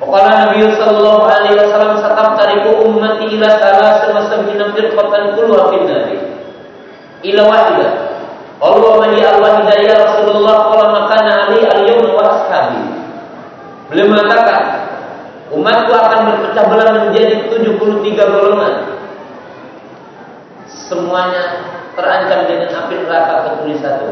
Wakala Nabi Sallallahu Alaihi Wasallam satam tariku ummati ila salah sama sabina firqatan kulwa fin nari. Ila wahida. Allah mani al wahida ya Rasulullah qala makana ali al yawm wa ashabi. Beliau mengatakan umatku akan berpecah belah menjadi 73 golongan semuanya terancam dengan api neraka kecuali satu.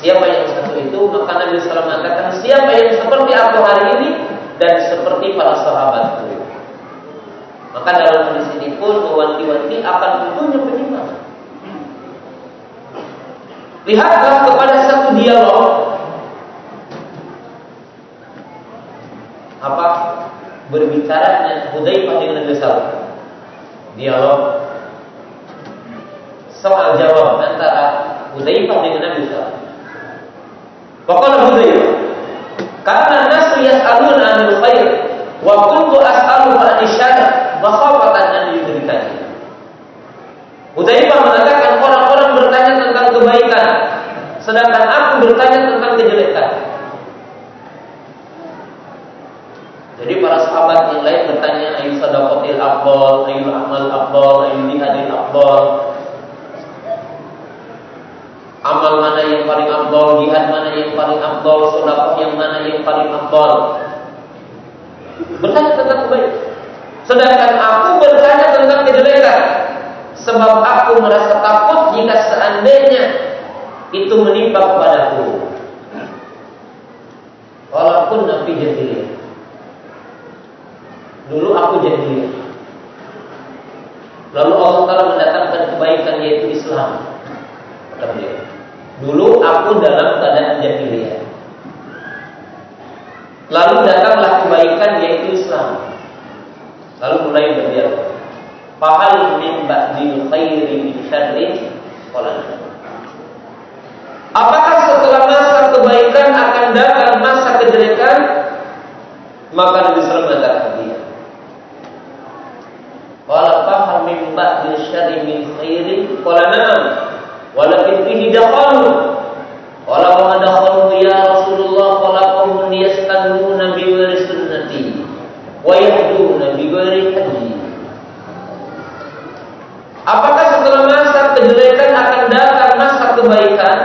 Siapa yang satu itu maka Nabi SAW mengatakan siapa yang seperti aku hari ini dan seperti para sahabatku. Maka dalam hadis ini pun mewanti-wanti akan tentunya penyimpangan. Lihatlah kepada satu dialog apa berbicaranya Hudzaifah dengan Nabi SAW. Dialog soal jawab antara Hudzaifah dengan Nabi SAW. Waqala Hudzaifah, "Karena nasu yas'aluna 'anil khair wa kuntu as'alu 'anil syarr makhafatan an yudrikani." Hudzaifah mengatakan orang-orang bertanya tentang kebaikan sedangkan aku bertanya tentang kejelekan. Jadi para sahabat yang lain bertanya ayu sadaqatil afdal, ayu amal afdal, ayu jihadil afdal. Amal mana yang paling afdal, jihad mana yang paling afdal, sedekah yang mana yang paling afdal. Bertanya tentang kebaikan. Sedangkan aku bertanya tentang kejelekan. Sebab aku merasa takut jika seandainya itu menimpa kepadaku. Walaupun Nabi jahiliyah. Dulu aku jahiliyah. Lalu Allah Taala mendatangkan kebaikan yaitu Islam. Kata beliau. Dulu aku dalam keadaan jahiliyah. Lalu datanglah kebaikan yaitu Islam. Lalu mulai berdialog. Fahal min ba'dil khairi min syarri Apakah setelah masa kebaikan akan datang masa kejelekan? Maka Nabi SAW mengatakan dia. Qala fahal min ba'dil syarri min khairi qala na'am. Walakin fihi dakhalu. Qala wa dakhalu ya Rasulullah qala qaumun yastannuna bi ghairi sunnati wa yahduna bi ghairi hadi. Apakah setelah masa kejelekan akan datang masa kebaikan?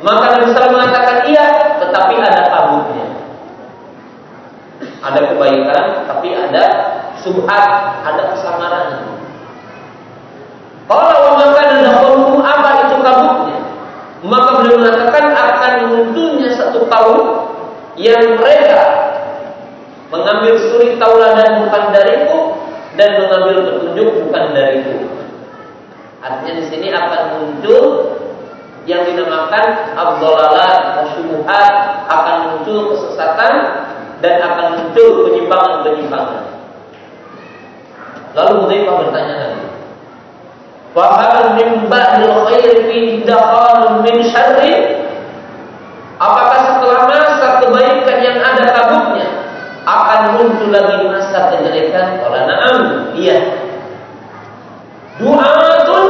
Maka Nabi SAW mengatakan iya, tetapi ada kabutnya. Ada kebaikan, tapi ada subhat, ada kesamaran. Kalau maka ada hukum apa itu kabutnya? Maka beliau mengatakan akan munculnya satu kaum yang mereka mengambil suri tauladan bukan dariku dan mengambil petunjuk bukan dariku. Artinya di sini akan muncul yang dinamakan abdolalah syubhat akan muncul kesesatan dan akan muncul penyimpangan-penyimpangan. Lalu Hudzaifah bertanya lagi. Fahal min ba'dil khair fi dakhalun min syarri? Apakah setelah masa kebaikan yang ada kabutnya akan muncul lagi masa kejelekan? Qala na'am. Iya. Du'atun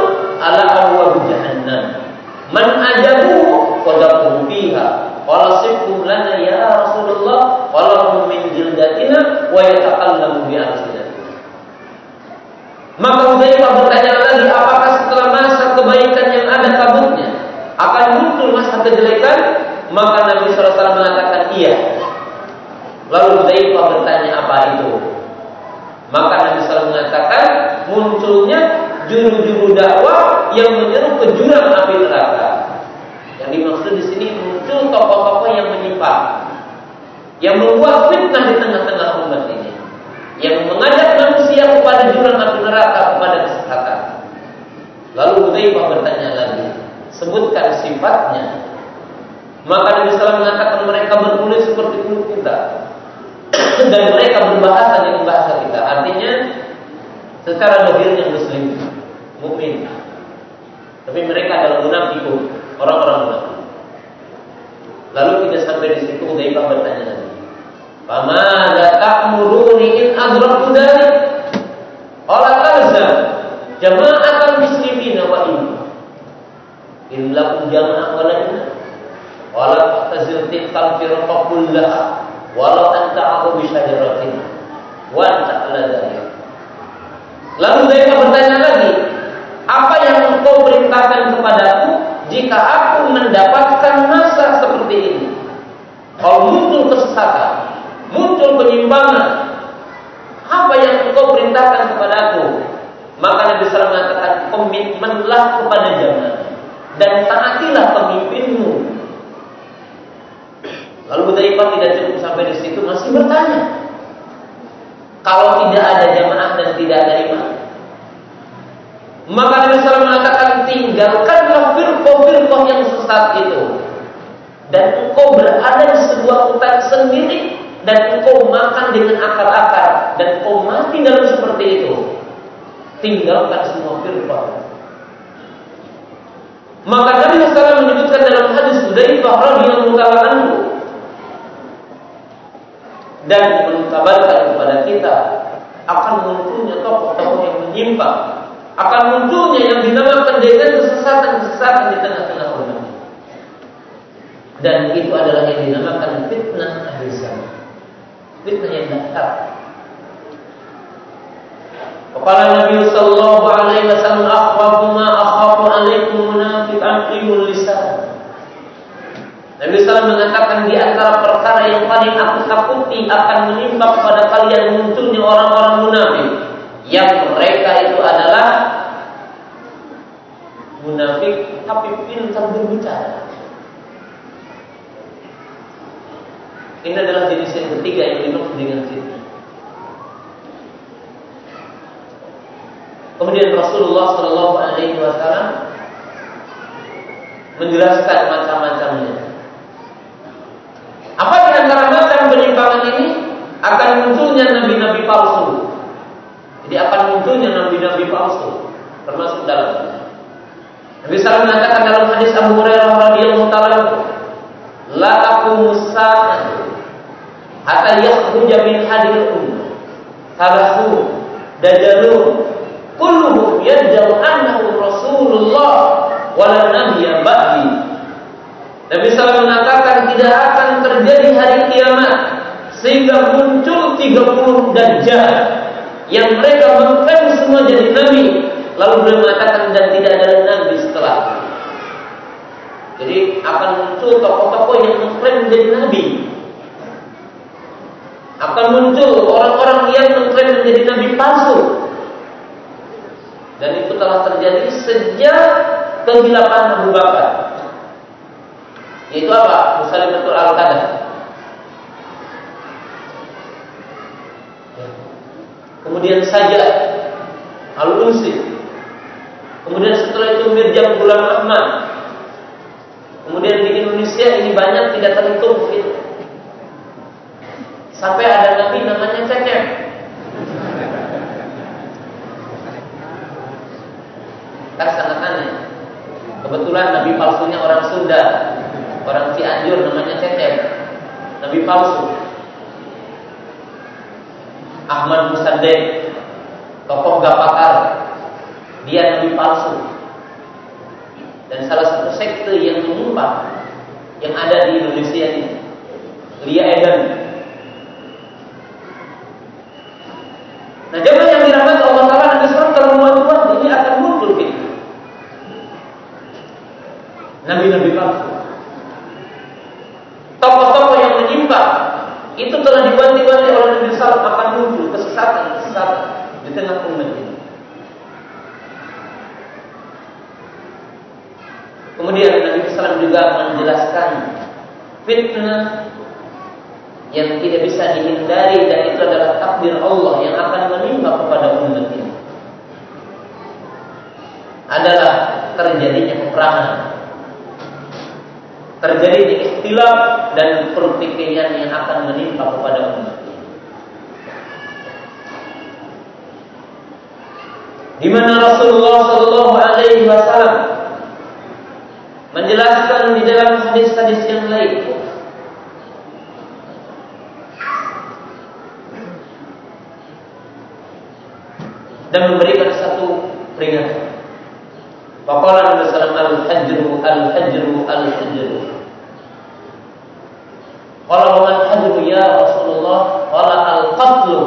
tabahu dajalun kulluhum yad'u annahu Rasulullah wala nabiyya ba'di. Nabi SAW mengatakan tidak akan terjadi hari kiamat sehingga muncul 30 dajjal yang mereka mengklaim semua jadi nabi. Lalu beliau mengatakan dan tidak ada nabi setelah. Jadi akan muncul tokoh-tokoh yang mengklaim menjadi nabi akan muncul orang-orang yang mengklaim menjadi nabi palsu dan itu telah terjadi sejak kehilapan Abu Bakar. Yaitu apa? betul al-Qadar. Kemudian saja Al-Unsi. Kemudian setelah itu Mirjam Bulan Ahmad. Kemudian di Indonesia ini banyak tidak terhitung Sampai ada nabi namanya Cecep. Kan sangat. Kebetulan Nabi palsunya orang Sunda, orang Cianjur namanya Cecep. Nabi palsu. Ahmad Musaddek, tokoh Gapakar, dia Nabi palsu. Dan salah satu sekte yang menyimpang yang ada di Indonesia ini, Lia Eden. Nah, jemaah yang dirahmati Allah Taala Nabi SAW kalau muat ini akan muncul gitu nabi-nabi palsu. Tokoh-tokoh yang menyimpang itu telah diwanti-wanti oleh Nabi Sallam akan muncul kesesatan-kesesatan di tengah umat ini. Kemudian Nabi Sallam juga menjelaskan fitnah yang tidak bisa dihindari dan itu adalah takdir Allah yang akan menimpa kepada umat ini adalah terjadinya peperangan terjadi di istilah dan pertikaian yang akan menimpa kepada umat ini. Di mana Rasulullah Shallallahu Alaihi Wasallam menjelaskan di dalam hadis-hadis yang lain dan memberikan satu peringatan. Faqala Nabi alaihi al-hajru al-hajru al-hajru. Wa man hajru ya Rasulullah? Qala al-qatlu.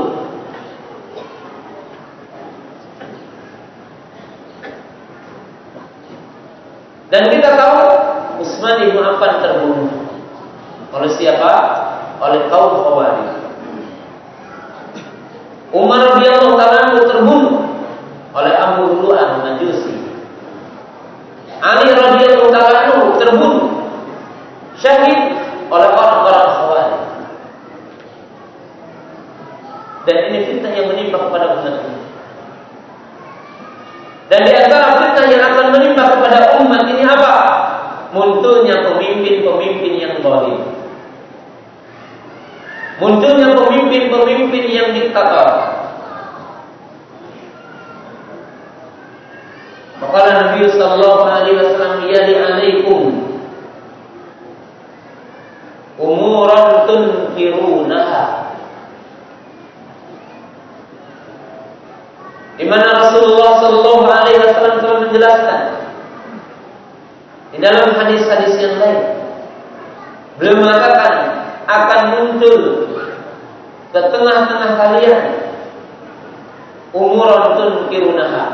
Dan kita tahu Utsman bin Affan terbunuh oleh siapa? Oleh kaum Khawarij. Umar radhiyallahu taala terbunuh oleh Abu Lu'an Majusi. Ali radhiyallahu taala terbunuh syahid oleh orang-orang khawarij. Dan ini fitnah yang menimpa kepada umat ini. Dan di antara fitnah yang akan menimpa kepada umat ini apa? Munculnya pemimpin-pemimpin yang zalim. Munculnya pemimpin-pemimpin yang diktator. Maka Nabi sallallahu alaihi wasallam yali alaikum umuran tunkirunaha di mana Rasulullah sallallahu alaihi wasallam telah menjelaskan di dalam hadis-hadis yang lain beliau mengatakan akan muncul ke tengah-tengah kalian umuran tunkirunaha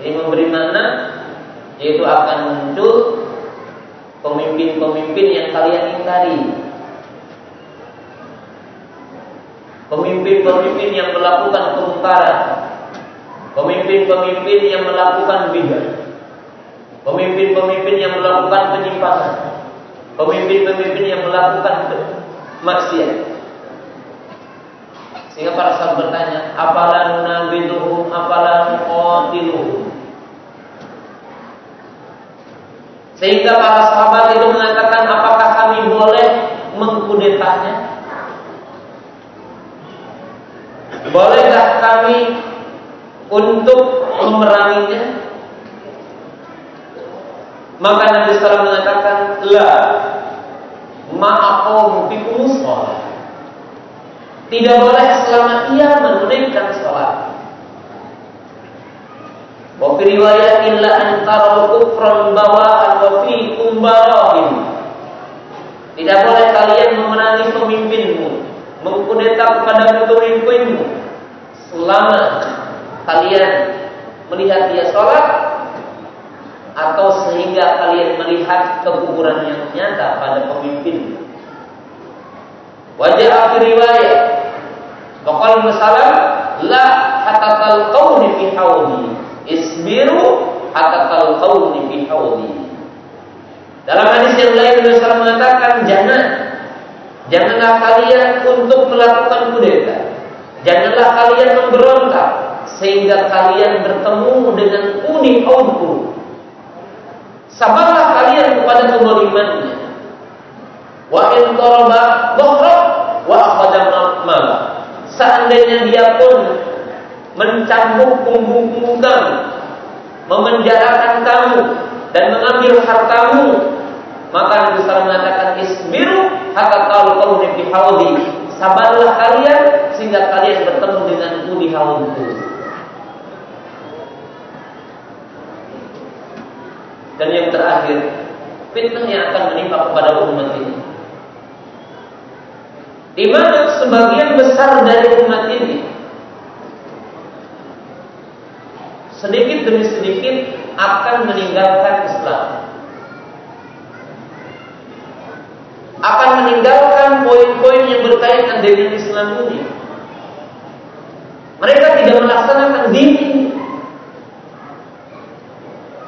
ini memberi mana yaitu akan muncul pemimpin-pemimpin yang kalian ingkari. Pemimpin-pemimpin yang melakukan kemungkaran. Pemimpin-pemimpin yang melakukan bid'ah. Pemimpin-pemimpin yang melakukan penyimpangan. Pemimpin-pemimpin yang melakukan maksiat. Sehingga para sahabat bertanya, apalah nunabiduhum, apalah nuqatiluhum. Sehingga para sahabat itu mengatakan apakah kami boleh mengkudetanya? Bolehkah kami untuk memeranginya? Maka Nabi SAW mengatakan, La ma'akum bikumus Tidak boleh selama ia menunaikan sholat. Wa fi riwayatin la antara kufran bawa'an wa fiikum barahim. Tidak boleh kalian memenangi pemimpinmu, mengkudeta kepada pemimpinmu selama kalian melihat dia sholat atau sehingga kalian melihat keguguran yang nyata pada pemimpin. Wajah akhir riwayat Bakal masalah la hatatal qawni fi hawdi Isbiru hatta talqauni fi haudi. Dalam hadis yang lain Rasulullah mengatakan jangan janganlah kalian untuk melakukan kudeta. Janganlah kalian memberontak sehingga kalian bertemu dengan uni haudku. Sabarlah kalian kepada kezalimannya. Wa in qaraba dhahra wa akhadha mal. Seandainya dia pun mencambuk punggung kamu, memenjarakan kamu dan mengambil hartamu, maka Nabi SAW mengatakan isbiru hatta kau fi haudi. Sabarlah kalian sehingga kalian bertemu dengan di haudku. Dan yang terakhir, fitnah yang akan menimpa kepada umat ini. Di mana sebagian besar dari umat ini sedikit demi sedikit akan meninggalkan Islam. Akan meninggalkan poin-poin yang berkaitan dengan Islam ini. Mereka tidak melaksanakan dini.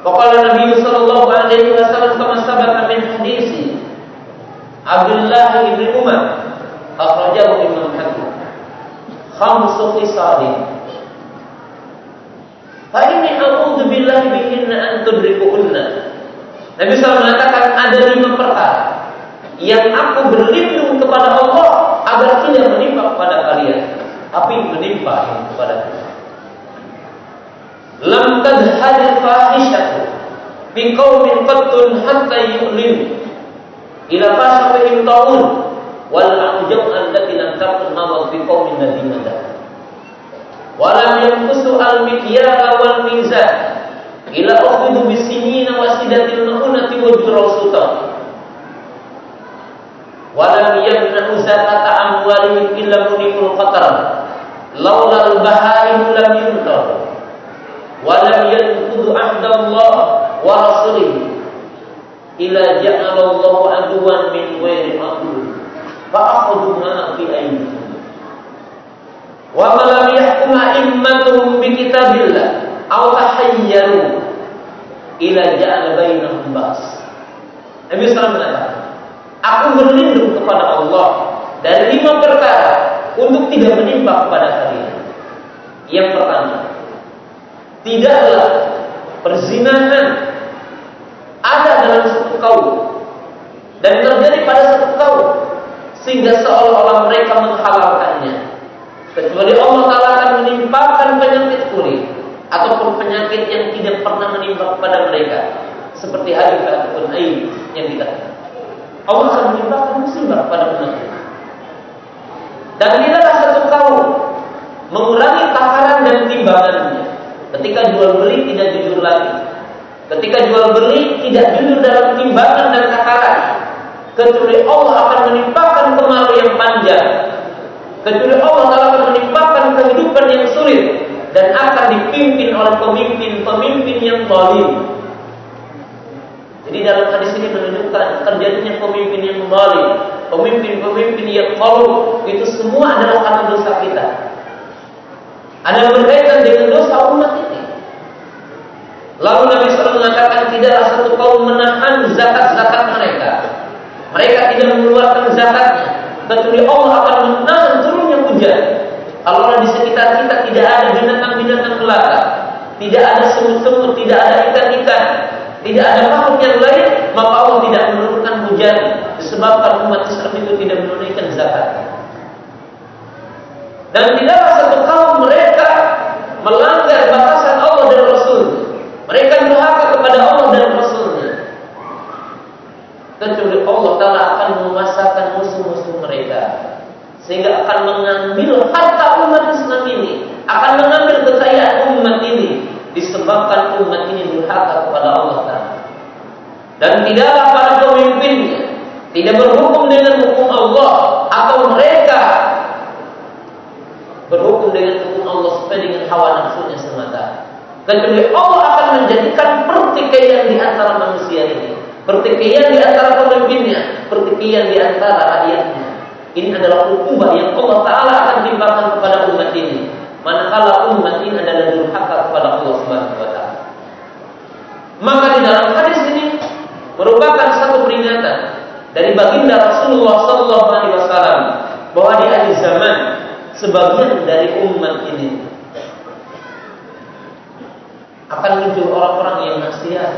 Pokoknya Nabi Sallallahu Alaihi Wasallam kama sabata min hadisi Abdullah bin Umar akhrajahu Imam Hakim. Khamsu khisalin Fa ini a'udzu billahi bihinna an tudrikuhunna. Nabi SAW mengatakan ada lima perkara yang aku berlindung kepada Allah agar tidak menimpa kepada kalian, tapi menimpa kepada kalian. Lam tadhhal fahishatu fi qaumin qattun hatta yu'lin. Ila fasabihim taun wal a'jab allati lam takun nawad fi qaumin ladina walam yanqusu al-mikyala wal mizan. Ila ukhidhu bisinina wa sidatil ma'unati wa jurasuta walam yamna'u zakata amwalihim illa munimul qatar laula al-bahaim lam yuntar walam yanqudu ahdallah wa rasulih ila ja'alallahu aduwan min ghairi adu fa akhudhu ma fi aydihim wa malam yahkum a'immatuhum bi kitabillah. Aw tahayyaru ila ja'ala bainahum bas Nabi SAW mengatakan aku berlindung kepada Allah dari lima perkara untuk tidak menimpa kepada kalian. Yang pertama tidaklah perzinahan ada dalam satu kaum dan terjadi pada satu kaum sehingga seolah-olah mereka menghalalkannya. Kecuali Allah Ta'ala akan menimpakan penyakit kulit ataupun penyakit yang tidak pernah menimpa kepada mereka. Seperti hari ataupun air yang kita Allah akan menimpakan musibah pada umat dan tidaklah satu kaum mengurangi takaran dan timbangannya ketika jual beli tidak jujur lagi ketika jual beli tidak jujur dalam timbangan dan takaran kecuali Allah akan menimpakan kemalu yang panjang kecuali Allah akan menimpakan kehidupan yang sulit dan akan dipimpin oleh pemimpin-pemimpin yang zalim. Jadi dalam hadis ini menunjukkan terjadinya pemimpin yang zalim, pemimpin-pemimpin yang korup itu semua adalah karena dosa kita. Ada berkaitan dengan dosa umat ini. Lalu Nabi SAW mengatakan tidaklah satu kaum menahan zakat-zakat mereka. Mereka tidak mengeluarkan zakatnya. Kecuali Allah akan menahan turunnya hujan. Kalau di sekitar kita tidak ada binatang-binatang belaka, tidak ada semut-semut, tidak ada ikan-ikan, tidak ada makhluk yang lain, maka Allah tidak menurunkan hujan disebabkan umat Islam itu tidak menunaikan zakat. Dan tidaklah satu kaum mereka melanggar batasan Allah dan Rasul. Mereka durhaka kepada Allah dan Rasulnya. Kecuali Allah Ta'ala akan memasakkan musuh-musuh mereka sehingga akan mengambil harta umat Islam ini, akan mengambil kekayaan umat ini disebabkan umat ini durhaka kepada Allah Taala. Dan tidaklah para pemimpinnya tidak berhukum dengan hukum Allah atau mereka berhukum dengan hukum Allah sesuai dengan hawa nafsunya semata. Kecuali Allah akan menjadikan pertikaian di antara manusia ini, pertikaian di antara pemimpinnya, pertikaian di antara rakyatnya. Ini adalah hukuman yang Allah Ta'ala akan timpakan kepada umat ini. Manakala umat ini adalah durhaka kepada Allah Subhanahu wa Ta'ala. Maka di dalam hadis ini merupakan satu peringatan dari baginda Rasulullah Wasallam bahwa di akhir zaman sebagian dari umat ini akan muncul orang-orang yang maksiat.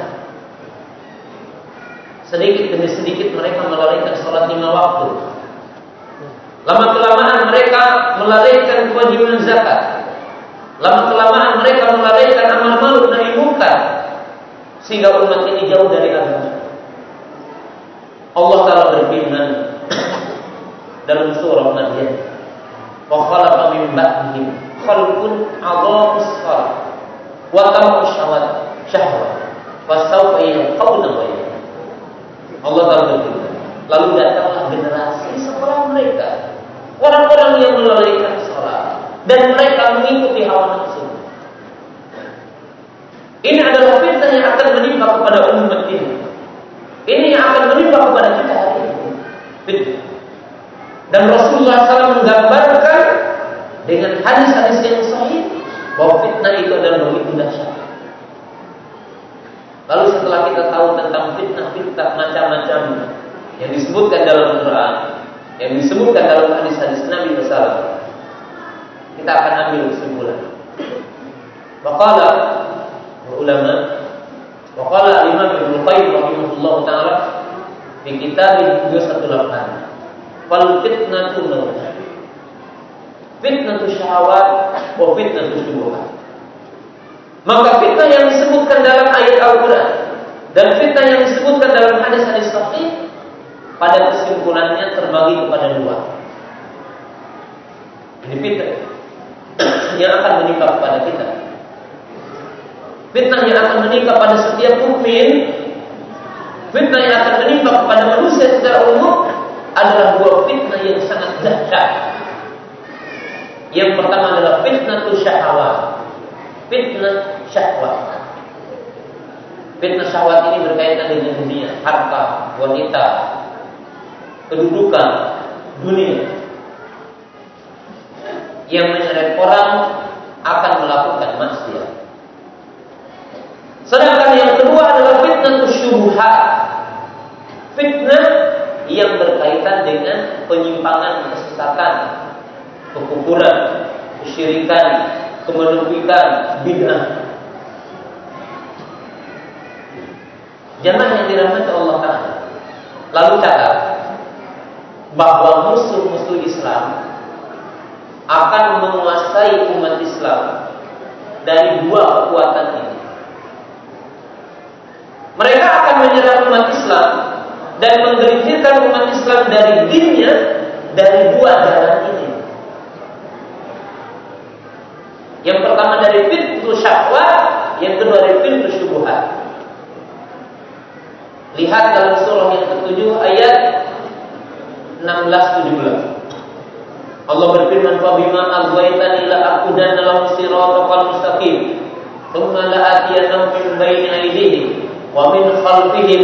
Sedikit demi sedikit mereka melalaikan sholat lima waktu Lama kelamaan mereka melalaikan kewajiban zakat. Lama kelamaan mereka melalaikan amal malu dari muka sehingga umat ini jauh dari agama. Allah Taala berfirman dalam surah Maryam, "Wa khalaqa min ba'dihim. Khalqun 'adhaa'us salat wa tamu syahwat syahwat wa Allah Taala berfirman, lalu datanglah generasi setelah mereka. Orang-orang yang melalaikan sholat. Dan mereka mengikuti hawa nafsu. Ini adalah fitnah yang akan menimpa kepada umat ini. Ini yang akan menimpa kepada kita hari ini. Dan Rasulullah SAW menggambarkan hadis-hadis yang sahih bahwa fitnah itu adalah begitu dahsyat. Lalu setelah kita tahu tentang fitnah-fitnah macam-macam yang disebutkan dalam Quran, yang disebutkan dalam hadis-hadis Nabi Muhammad kita akan ambil kesimpulan. Waqala ulama Waqala Imam Ibnu Qayyim rahimahullah taala di kitab 218 Fal fitnatu nawjah Fitnatu syahwat wa fitnatu syubhat Maka fitnah yang disebutkan dalam ayat Al-Quran dan fitnah yang disebutkan dalam hadis-hadis sahih pada kesimpulannya terbagi kepada dua. Ini fitnah yang akan menimpa kepada kita. Fitnah yang akan menimpa pada setiap mukmin, fitnah yang akan menimpa kepada manusia secara umum adalah dua fitnah yang sangat dahsyat. Yang pertama adalah fitnah syahwat. Fitnah syahwat. Fitnah syahwat ini berkaitan dengan dunia, harta, wanita, kedudukan dunia yang menyeret orang akan melakukan maksiat. Sedangkan yang kedua adalah fitnah syubhat. Fitnah yang berkaitan dengan penyimpangan kesesatan, kekufuran, kesyirikan, kemunafikan, bid'ah. Jangan yang dirahmati Allah Taala. Lalu catat, bahwa musuh-musuh Islam akan menguasai umat Islam dari dua kekuatan ini. Mereka akan menyerang umat Islam dan menggelincirkan umat Islam dari dinnya dari dua jalan ini. Yang pertama dari pintu syahwat, yang kedua dari pintu syubhat. Lihat dalam surah yang ketujuh ayat 16 17. Allah berfirman, "Fa bima aghwaytani la aqudanna lahum siratal mustaqim, thumma la atiyannahum min bayni aydihim wa min khalfihim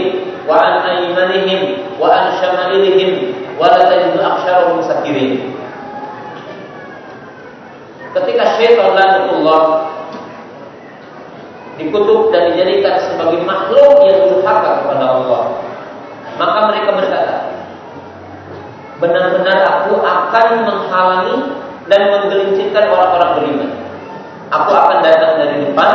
wa an aymanihim wa an shama'ilihim wa la tajidu aktsyarahum sakirin." Ketika syaitan lanatullah dikutuk dan dijadikan sebagai makhluk yang durhaka kepada Allah, maka mereka berkata, benar-benar aku akan menghalangi dan menggelincirkan orang-orang beriman. Aku akan datang dari depan,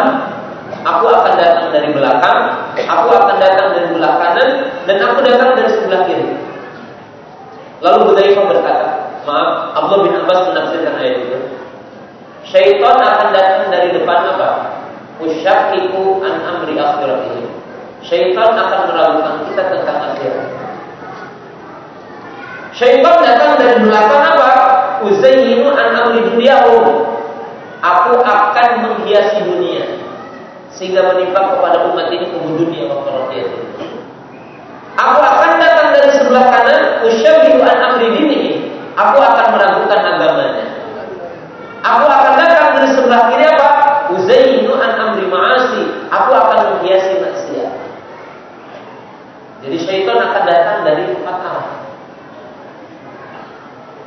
aku akan datang dari belakang, aku akan datang dari sebelah kanan, dan aku datang dari sebelah kiri. Lalu Hudzaifah berkata, maaf, Abdullah bin Abbas menafsirkan ayat itu. Syaitan akan datang dari depan apa? Usyakiku an amri akhiratihim. Syaitan akan meragukan kita tentang akhirat. Syaitan datang dari belakang apa? Uzayyinu an amri dunyahu. Aku akan menghiasi dunia sehingga menimpa kepada umat ini kubur dunia waktu Aku akan datang dari sebelah kanan, usyabihu an amri dini. Aku akan meragukan agamanya. Aku akan datang dari sebelah kiri apa? Uzayyinu an amri ma'asi. Aku akan menghiasi maksiat. Jadi syaitan akan datang dari empat arah.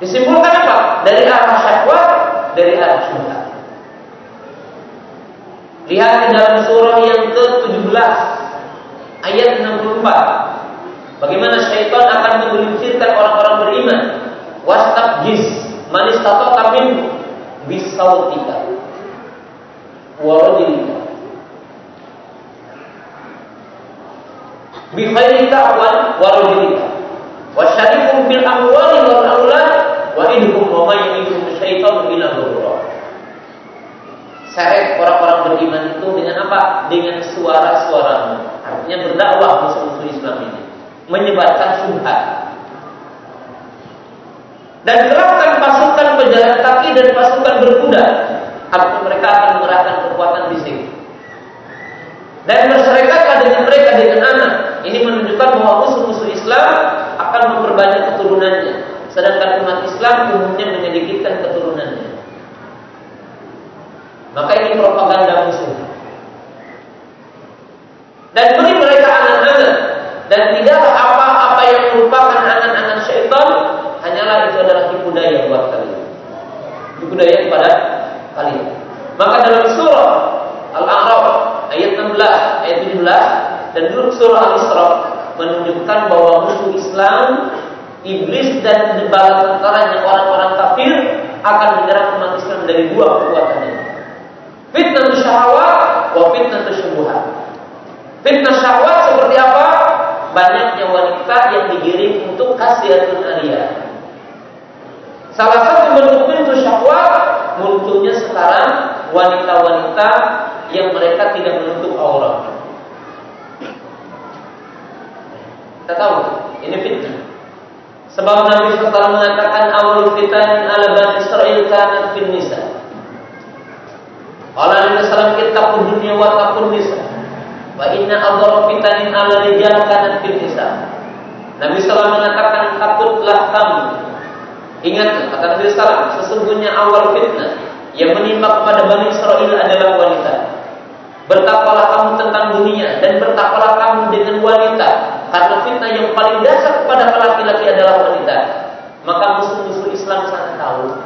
Disimpulkan apa? Dari arah syahwat, dari arah syubhat. Lihat di dalam surah yang ke-17 ayat 64. Bagaimana syaitan akan menggelincirkan orang-orang beriman. Wastaqjiz man istata'ta min bisautika wa rajulika. Bi khairika wa rajulika. Wa syarikum fil amwali wal aulad wa inhum wa may syaitan ila dhurra. Seret orang-orang beriman itu dengan apa? Dengan suara-suara. Artinya berdakwah musuh-musuh Islam ini. Menyebarkan syubhat. Dan kerahkan pasukan pejalan kaki dan pasukan berkuda. Artinya mereka akan mengerahkan kekuatan fisik. Dan berserikatlah dengan mereka dengan anak. Ini menunjukkan bahwa musuh-musuh Islam akan memperbanyak keturunannya. Sedangkan umat Islam umumnya menyedikitkan keturunannya. Maka ini propaganda musuh. Dan beri mereka anak-anak dan tidaklah apa-apa yang merupakan anak-anak syaitan hanyalah itu adalah tipu daya buat kalian. Tipu daya kepada kalian. Maka dalam surah Al-A'raf ayat 16, ayat 17 dan dulu surah Al-Isra menunjukkan bahwa musuh Islam iblis dan bala tentaranya orang-orang kafir akan menyerang umat Islam dari dua kekuatan ini. Fitnah syahwat wa fitnah syubhat. Fitnah syahwat seperti apa? Banyaknya wanita yang digiring untuk kasihatun aliyah. Salah satu bentuk pintu syahwat munculnya sekarang wanita-wanita yang mereka tidak menutup aurat. Kita tahu ini fitnah. Sebab Nabi SAW mengatakan awal fitan ala bani Israel kanat fin nisa. Qala Nabi SAW kita pun dunia wa takun nisa. Wa inna adhara fitanin ala rijal kanat fin nisa. Nabi SAW mengatakan takutlah kamu. Ingat kata Nabi SAW sesungguhnya awal fitnah yang menimpa kepada Bani Israel adalah wanita. Bertakwalah kamu tentang dunia dan bertakwalah kamu dengan wanita karena fitnah yang paling dasar kepada laki-laki adalah wanita. Maka musuh-musuh Islam sangat tahu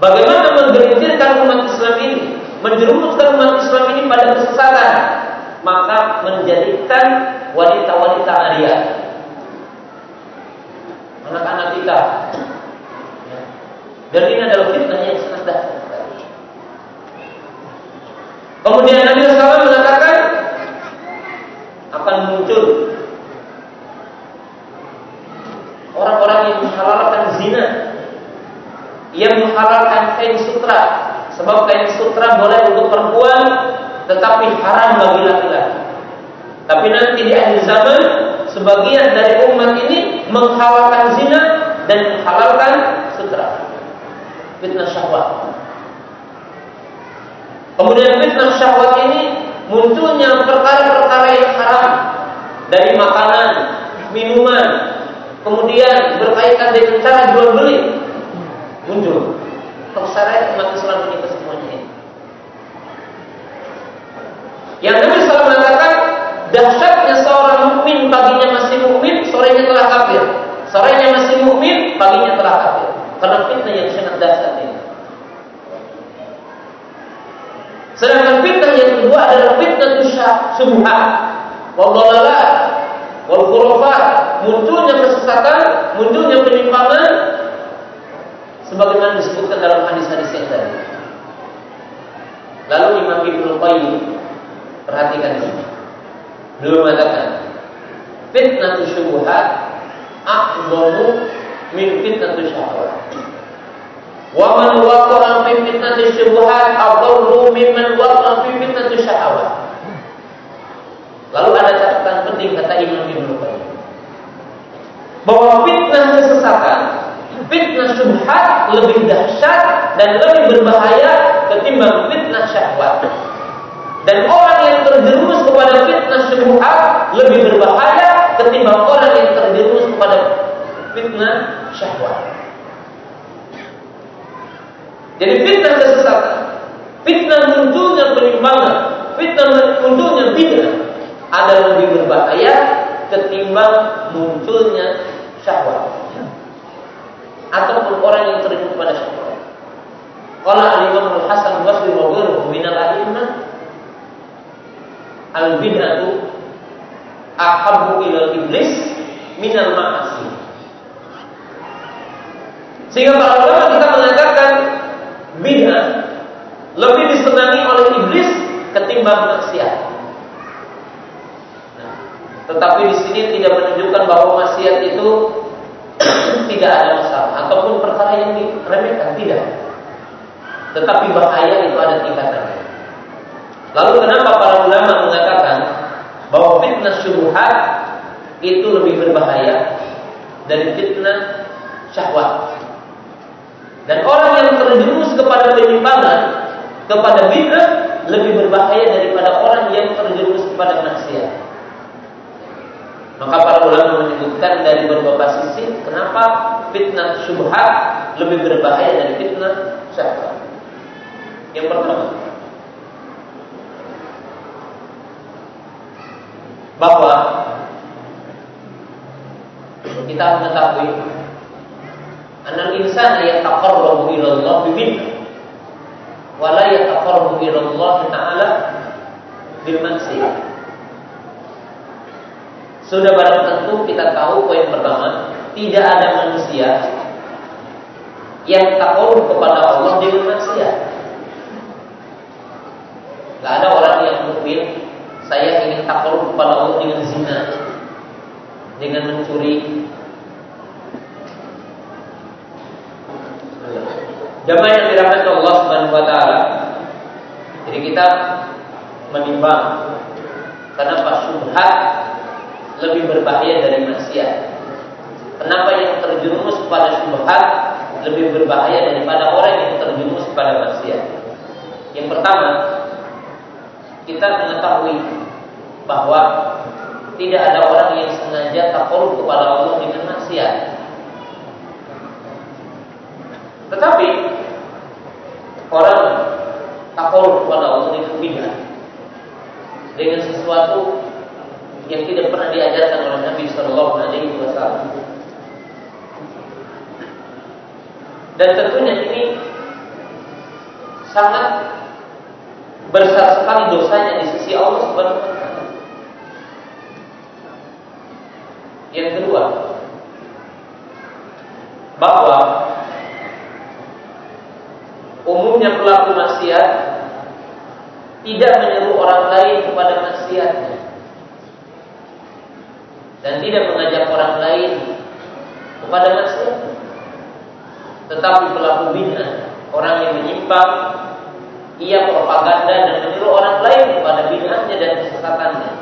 bagaimana menggelincirkan umat Islam ini, menjerumuskan umat Islam ini pada kesesatan, maka menjadikan wanita-wanita Arya anak-anak kita. Dan ini adalah fitnah yang sangat dasar. Kemudian Nabi SAW mengatakan akan muncul orang-orang yang menghalalkan zina, yang menghalalkan kain sutra Sebab kain sutra boleh untuk perempuan tetapi haram bagi laki-laki. Tapi nanti di akhir zaman sebagian dari umat ini menghalalkan zina dan menghalalkan sutra. Fitnah syahwat. Kemudian fitnah syahwat ini munculnya perkara-perkara yang haram dari makanan, minuman, kemudian berkaitan dengan cara jual beli muncul. Kesyariat umat Islam ini kesemuanya ini. Yang Nabi SAW mengatakan dahsyatnya seorang mukmin paginya masih mukmin, sorenya telah kafir. Sorenya masih mukmin, paginya telah kafir. Karena fitnah yang sangat dahsyat ini. Sedangkan fitnah yang kedua adalah fitnah syubhat. Wadhalalat wal khurafat, munculnya kesesatan, munculnya penyimpangan sebagaimana disebutkan dalam hadis-hadis yang tadi. Lalu Imam Ibnu Qayyim perhatikan ini. Beliau mengatakan, fitnah syubhat a'zamu min fitnah syahwat. Wa man waqa'a fi fitnati syubhat adallu mimman waqa'a fi fitnati syahwat. Lalu ada catatan penting kata Imam Ibnu Qayyim. Bahwa fitnah kesesatan, fitnah syubhat lebih dahsyat dan lebih berbahaya ketimbang fitnah syahwat. Dan orang yang terjerumus kepada fitnah syubhat lebih berbahaya ketimbang orang yang terjerumus kepada fitnah syahwat. Jadi fitnah kesesatan, fitnah munculnya penyimpangan, fitnah munculnya bid'ah ada lebih berbahaya ketimbang munculnya syahwat ataupun orang yang terjun pada syahwat. Qala al-Imam Al-Hasan Basri wa ghairuhu min al-a'immah al-bid'atu ahabbu ila iblis min al-ma'asi. Sehingga para ulama kita mengatakan bid'ah lebih disenangi oleh iblis ketimbang maksiat. Tetapi di sini tidak menunjukkan bahwa maksiat itu tidak ada masalah ataupun perkara yang diremehkan tidak. Tetapi bahaya itu ada tingkatannya. Lalu kenapa para ulama mengatakan bahwa fitnah syubhat itu lebih berbahaya dari fitnah syahwat? Dan orang yang terjerumus kepada penyimpangan, kepada bid'ah lebih berbahaya daripada orang yang terjerumus kepada maksiat. Maka para ulama menyebutkan dari beberapa sisi kenapa fitnah syubhat lebih berbahaya dari fitnah syahwat. Yang pertama, bahwa kita mengetahui anak insan taqarrabu ila Allah bi wa la yataqarrabu ila taala bil maksiyah. Sudah barang tentu kita tahu poin pertama, tidak ada manusia yang takut kepada Allah dengan maksiat. Gak ada orang yang mungkin saya ingin takut kepada Allah dengan zina, dengan mencuri. Jamaah yang dirahmati Allah Subhanahu wa taala. Jadi kita menimbang kenapa syubhat lebih berbahaya dari maksiat. Kenapa yang terjerumus pada syubhat lebih berbahaya daripada orang yang terjerumus pada maksiat? Yang pertama, kita mengetahui bahwa tidak ada orang yang sengaja takut kepada Allah dengan maksiat. Tetapi orang takut kepada Allah dengan bid'ah dengan sesuatu yang tidak pernah diajarkan oleh Nabi Shallallahu Alaihi Wasallam. Dan tentunya ini sangat besar sekali dosanya di sisi Allah Subhanahu Wa Taala. Yang kedua, bahwa umumnya pelaku maksiat tidak menyeru orang lain kepada maksiatnya dan tidak mengajak orang lain kepada maksiat. Tetapi pelaku bid'ah, orang yang menyimpang ia propaganda dan meniru orang lain kepada bid'ahnya dan kesesatannya.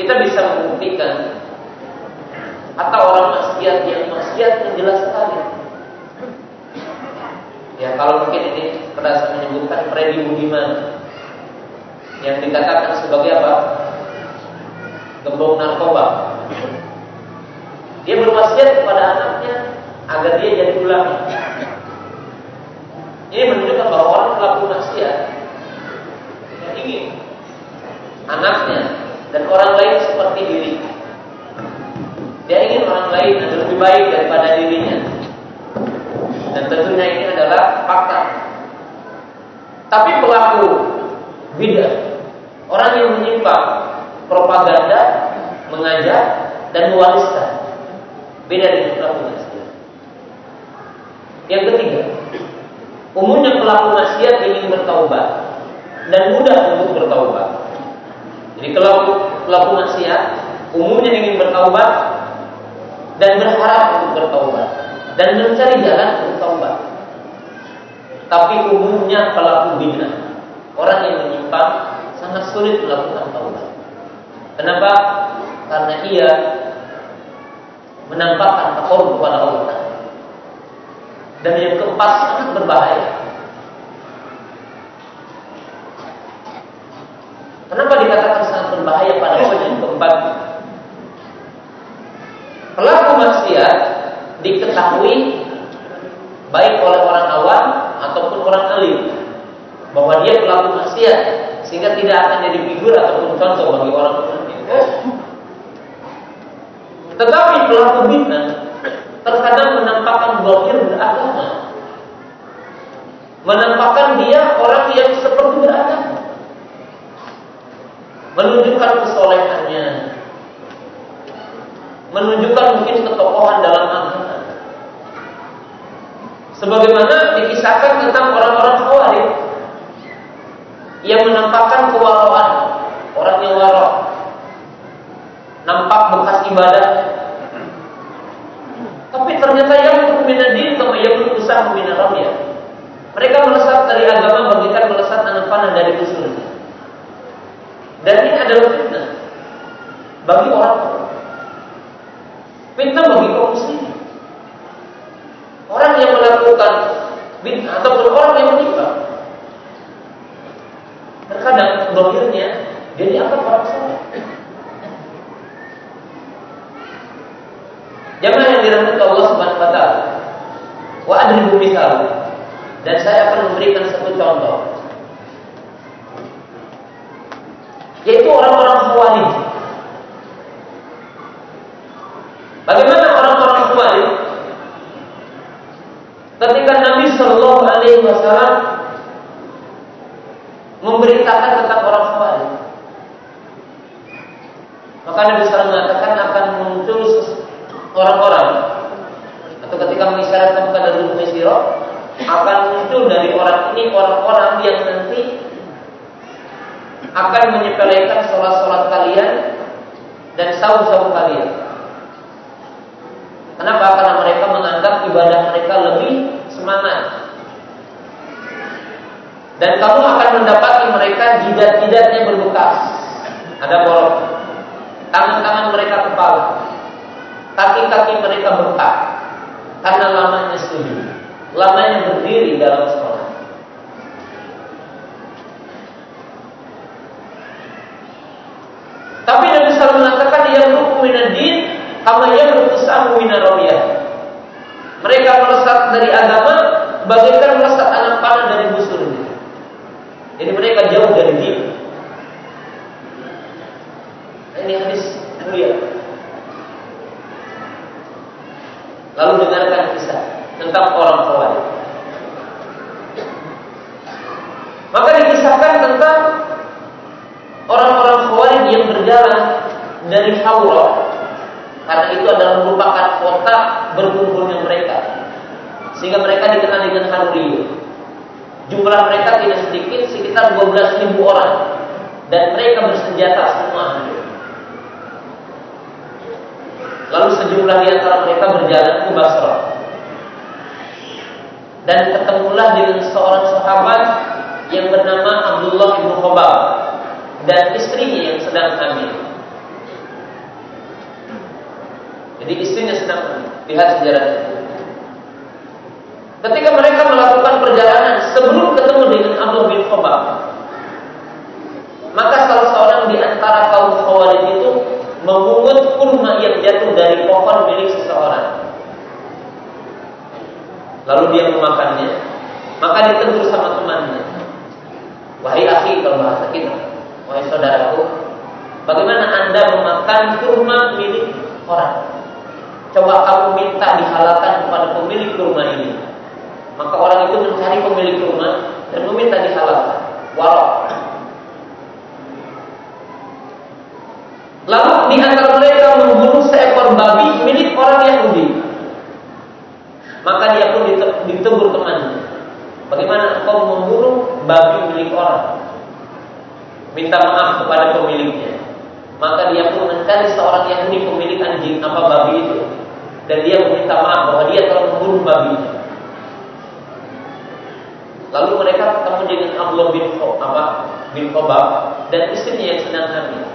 Kita bisa membuktikan atau orang maksiat yang maksiat yang jelas sekali. Ya kalau mungkin ini kerasa menyebutkan Freddy Budiman yang dikatakan sebagai apa? Gembong narkoba. Dia berwasiat kepada anaknya agar dia jadi ulama. Ini menunjukkan bahwa orang pelaku maksiat yang ingin anaknya dan orang lain seperti diri. Dia ingin orang lain lebih baik daripada dirinya. Dan tentunya ini adalah fakta. Tapi pelaku bid'ah, orang yang menyimpang propaganda, mengajak dan mewariskan. Beda dengan pelaku maksiat. Yang ketiga, umumnya pelaku maksiat ingin bertaubat dan mudah untuk bertaubat. Jadi kalau pelaku maksiat umumnya ingin bertaubat dan berharap untuk bertaubat dan mencari jalan taubat. Tapi umumnya pelaku bid'ah, orang yang menyimpang sangat sulit melakukan taubat. Kenapa? Karena ia menampakkan takut kepada Allah. Dan yang keempat sangat berbahaya. Kenapa dikatakan sangat berbahaya pada poin yang keempat? Pelaku maksiat diketahui baik oleh orang awam ataupun orang alim bahwa dia pelaku maksiat sehingga tidak akan jadi figur ataupun contoh bagi orang umum. Tetapi pelaku bid'ah terkadang menampakkan zahir beragama. Menampakkan dia orang yang seperti beragama. Menunjukkan kesolehannya. Menunjukkan mungkin ketokohan dalam agama. Sebagaimana dikisahkan tentang orang-orang khawarij yang menampakkan kewaraan, orang yang warok, nampak bekas ibadah. Tapi ternyata yang minadin kama yang usah ya. Mereka melesat dari agama bagikan melesat anak panah dari musuhnya. Dan ini adalah fitnah bagi orang Fitnah bagi kaum muslimin. Orang yang melakukan bid'ah ataupun orang yang menyimpang terkadang dohirnya dia dianggap orang soleh. Jamaah yang dirahmati Allah Subhanahu wa taala. Wa adribu misal. Dan saya akan memberikan satu contoh. Yaitu orang-orang Khawarij. Bagaimana orang-orang Khawarij? Ketika Nabi Shallallahu alaihi wasallam memberitakan tentang orang Khawarij. Maka Nabi SAW mengatakan akan muncul orang-orang atau ketika mengisyaratkan pada Dhul Mesiro akan muncul dari orang ini orang-orang yang nanti akan menyepelekan sholat-sholat kalian dan sahur-sahur kalian. Kenapa? Karena mereka menganggap ibadah mereka lebih semangat. Dan kamu akan mendapati mereka jidat-jidatnya berbekas. Ada bolong. Tangan-tangan mereka kepala kaki-kaki mereka bengkak karena lamanya sujud, lamanya berdiri dalam sholat. Tapi Nabi SAW mengatakan yang rukumin din kama yang rukusamu Mereka melesat dari agama bagaikan melesat anak panah dari musuhnya. Jadi mereka jauh dari dia. Ini hadis mulia. Lalu dengarkan kisah tentang orang Khawarij. Maka dikisahkan tentang orang-orang Khawarij yang berjalan dari Haura karena itu adalah merupakan kota berkumpulnya mereka. Sehingga mereka dikenal dengan Haruriyu. Jumlah mereka tidak sedikit, sekitar 12.000 orang. Dan mereka bersenjata semua. Lalu sejumlah di antara mereka berjalan ke Basra. Dan ketemulah dengan seorang sahabat yang bernama Abdullah bin Khobab dan istrinya yang sedang hamil. Jadi istrinya sedang. Lihat sejarahnya. Ketika mereka melakukan perjalanan sebelum ketemu dengan Abdullah bin Khobab, maka salah seorang di antara kaum Khawarij itu memungut kurma yang jatuh dari pohon milik seseorang. Lalu dia memakannya, maka ditegur sama temannya. Wahai akhi kalau bahasa kita, wahai saudaraku, bagaimana anda memakan kurma milik orang? Coba kamu minta dihalalkan kepada pemilik kurma ini. Maka orang itu mencari pemilik kurma dan meminta dihalalkan. Walau Lalu di antara mereka membunuh seekor babi milik orang Yahudi. Maka dia pun ditegur temannya. Bagaimana engkau membunuh babi milik orang? Minta maaf kepada pemiliknya. Maka dia pun mencari seorang Yahudi pemilik anjing apa babi itu. Dan dia meminta maaf bahwa dia telah membunuh babi. Lalu mereka ketemu dengan Abdullah bin apa bin Khobab dan istrinya yang sedang hamil.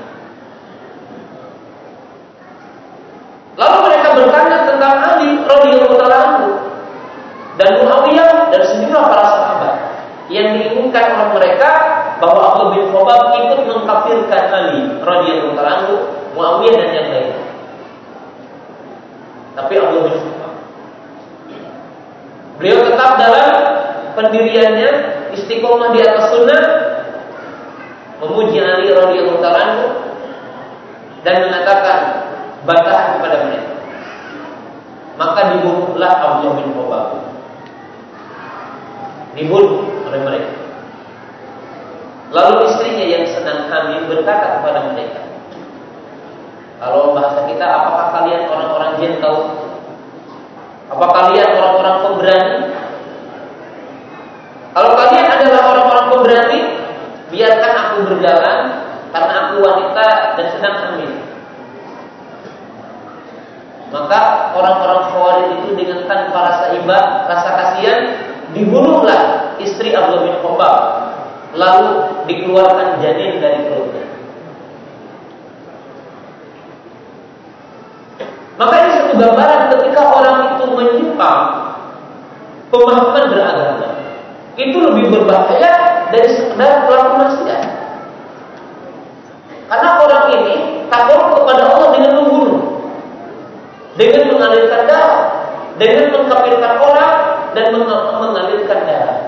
Lalu mereka bertanya tentang Ali radhiyallahu taala dan Muawiyah dan sejumlah para sahabat yang diinginkan oleh mereka bahwa Abu bin Khobab ikut mengkafirkan Ali radhiyallahu taala Muawiyah dan yang lain. Tapi bin Khobab beliau tetap dalam pendiriannya istiqomah di atas sunnah memuji Ali radhiyallahu taala dan mengatakan bantahan kepada mereka. Maka dibunuhlah Abdullah bin Khobab. Dibunuh oleh mereka. Lalu istrinya yang sedang hamil berkata kepada mereka, kalau bahasa kita, apakah kalian orang-orang gentle? Apa kalian orang-orang pemberani? Kalau kalian adalah orang-orang pemberani, biarkan aku berjalan karena aku wanita dan sedang hamil. Maka orang-orang Khawarij itu dengan tanpa rasa iba, rasa kasihan, dibunuhlah istri Abdullah bin Khobab. Lalu dikeluarkan janin dari perutnya. Maka ini satu gambaran ketika orang itu menyimpang pemahaman beragama. Itu lebih berbahaya dari sekedar pelaku maksiat. Karena orang ini takut kepada Allah dengan membunuh dengan mengalirkan darah, dengan mengkafirkan orang dan mengalirkan darah.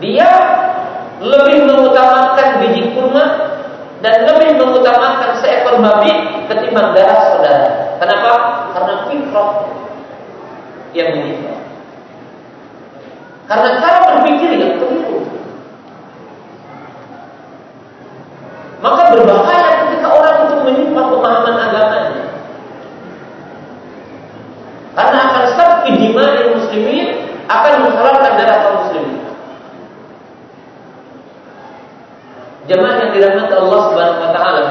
Dia lebih mengutamakan biji kurma dan lebih mengutamakan seekor babi ketimbang darah saudara. Kenapa? Karena fitrah yang begitu. Karena cara berpikir yang keliru. Maka berbahaya ketika orang itu menyimpang pemahaman agamanya. Karena akan sabki dimai muslimin akan menghalalkan darah kaum muslimin. Jemaah yang dirahmati Allah Subhanahu wa taala.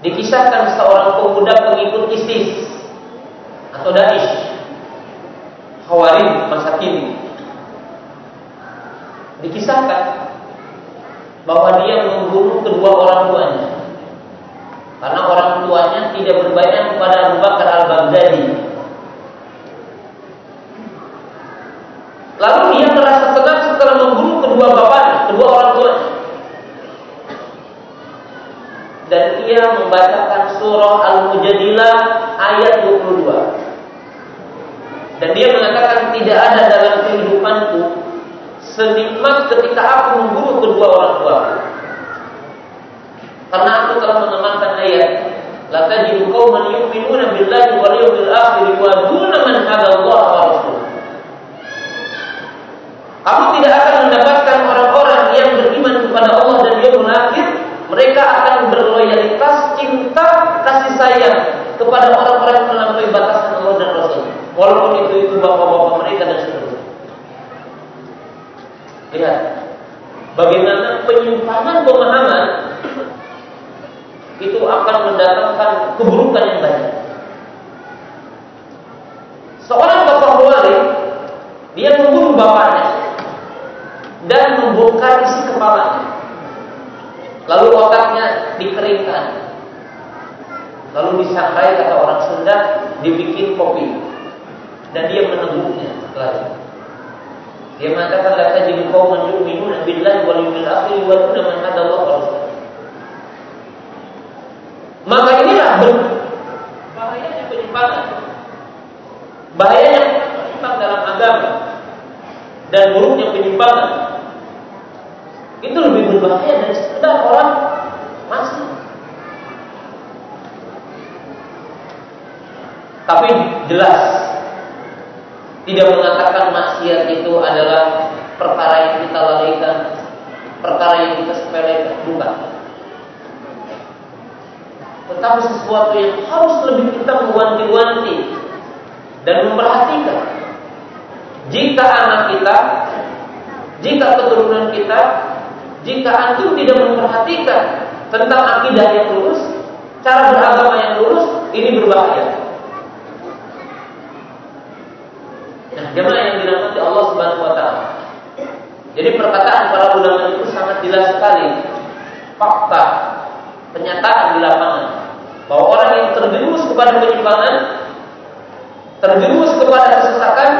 Dikisahkan seorang pemuda pengikut ISIS atau Daesh. Khawarij masa kini. Dikisahkan bahwa dia membunuh kedua orang tuanya. Karena orang tuanya tidak berbayar kepada Abu Bakar al-Baghdadi. Lalu dia merasa senang setelah membunuh kedua bapaknya, kedua orang tuanya. Dan ia membacakan surah Al-Mujadilah ayat 22. Dan dia mengatakan tidak ada dalam kehidupanku senikmat ketika aku membunuh kedua orang tua. Karena aku telah mengamalkan ayat La tajidu qauman yu'minuna billahi wal yawmil akhir wa duna man Allah wa rasul. Kamu tidak akan mendapatkan orang-orang yang beriman kepada Allah dan yaumul akhir, mereka akan berloyalitas, cinta, kasih sayang kepada orang-orang yang melampaui batasan Allah dan Rasul. Walaupun itu itu bapak-bapak mereka dan seterusnya. Lihat bagaimana penyimpangan pemahaman itu akan mendatangkan keburukan yang banyak. Seorang bapak wali dia membunuh bapaknya dibongkar isi kepalanya. Lalu otaknya dikeringkan. Lalu disangrai kata orang Sunda dibikin kopi. Dan dia meneguknya setelah itu. Dia mengatakan la tajidu qauman yu'minuna billahi wal yawmil akhir wa yu'minuna man hada Allah wa Maka inilah bahayanya penyimpangan. Bahayanya penyimpang dalam agama dan buruknya penyimpangan. Itu lebih berbahaya dari sekedar orang masih. Tapi jelas tidak mengatakan maksiat itu adalah perkara yang kita lalaikan, perkara yang kita sepelekan, bukan. Tetapi sesuatu yang harus lebih kita mewanti-wanti dan memperhatikan. Jika anak kita, jika keturunan kita, jika antum tidak memperhatikan tentang akidah yang lurus, cara beragama yang lurus, ini berbahaya. Nah, jemaah yang dirahmati Allah Subhanahu wa taala. Jadi perkataan para ulama itu sangat jelas sekali fakta penyataan di lapangan bahwa orang yang terjerumus kepada penyimpangan terjerumus kepada kesesatan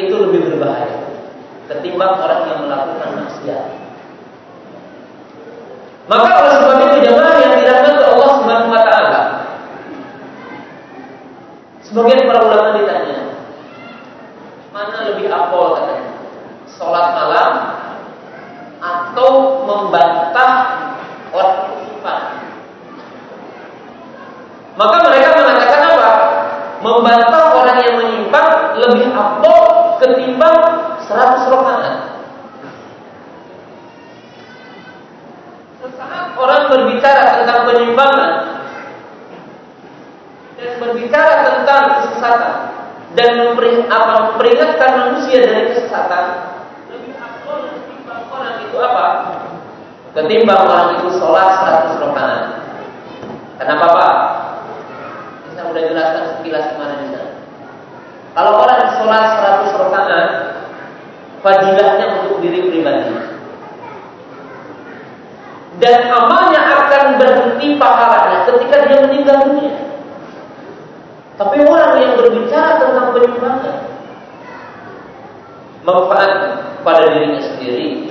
itu lebih berbahaya ketimbang orang yang melakukan maksiat. Maka oleh sebab itu jemaah yang dirahmati Allah Subhanahu wa taala sebagian para ulama ditanya Mana lebih afdol katanya? Sholat malam atau membantah orang musibah? Maka mereka mengatakan apa? Membantah orang yang menyimpang lebih afdol ketimbang 100 rakaat. Saat orang berbicara tentang penyimpangan dan berbicara tentang kesesatan, dan memperingatkan manusia dari kesesatan lebih afdol ketimbang orang itu apa? Ketimbang orang itu sholat 100 rakaat. Kenapa Pak? Saya sudah jelaskan sekilas kemarin di sana. Kalau orang sholat 100 rakaat, fadilahnya untuk diri pribadi. Dan amalnya akan berhenti pahalanya ketika dia meninggal dunia. Tapi orang yang berbicara tentang penyimpangan manfaat pada dirinya sendiri,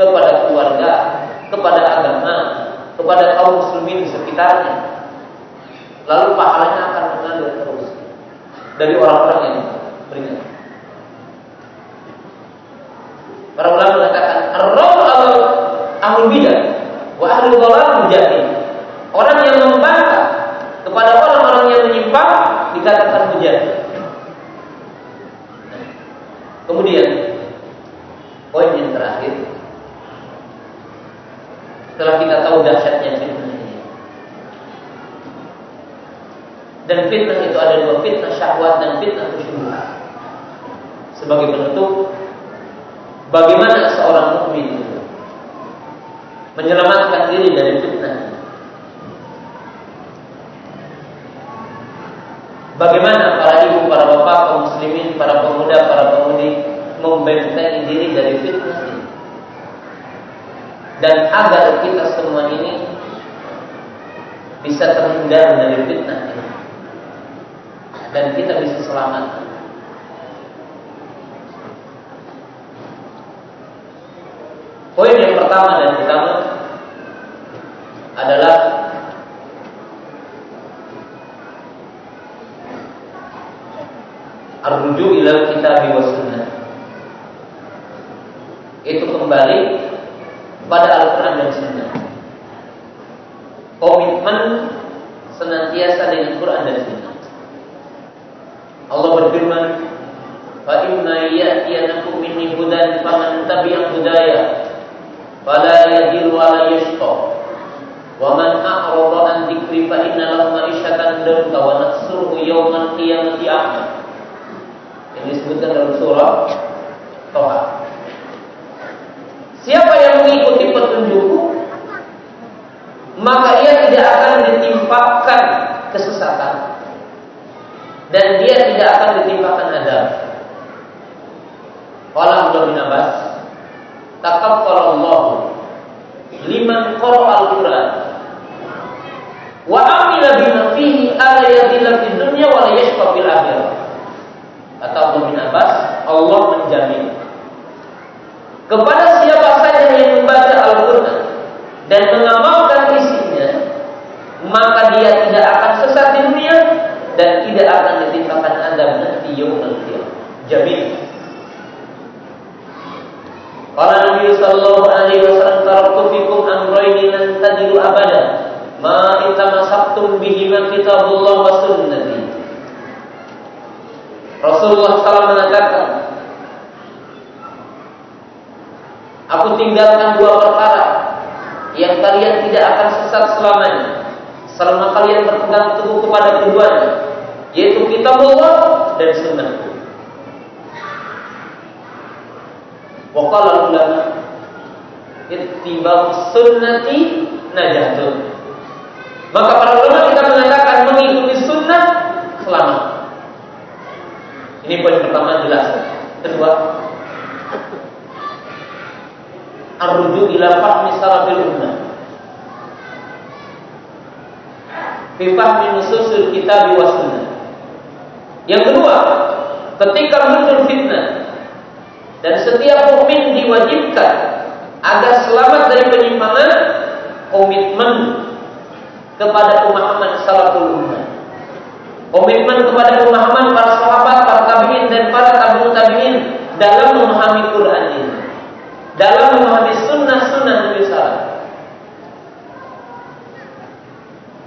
kepada keluarga, kepada agama, kepada kaum muslimin di sekitarnya. Lalu pahalanya akan mengalir terus dari orang-orang yang beringat. Para ulama mengatakan, "Ar-rabb ahlu bidah wa ahlu dhalal mujahid." Orang yang membantah kepada orang-orang yang menyimpang dikatakan hujan. Kemudian poin yang terakhir setelah kita tahu dahsyatnya fitnah ini. Dan fitnah itu ada dua fitnah syahwat dan fitnah syubhat. Sebagai bentuk bagaimana seorang menyelamatkan diri dari fitnah Bagaimana para ibu, para bapak, kaum muslimin, para pemuda, para pemudi membentengi diri dari fitnah ini. Dan agar kita semua ini bisa terhindar dari fitnah ini. Dan kita bisa selamat. Poin yang pertama dan utama adalah Arruju ilal kitab wa sunnah. Itu kembali pada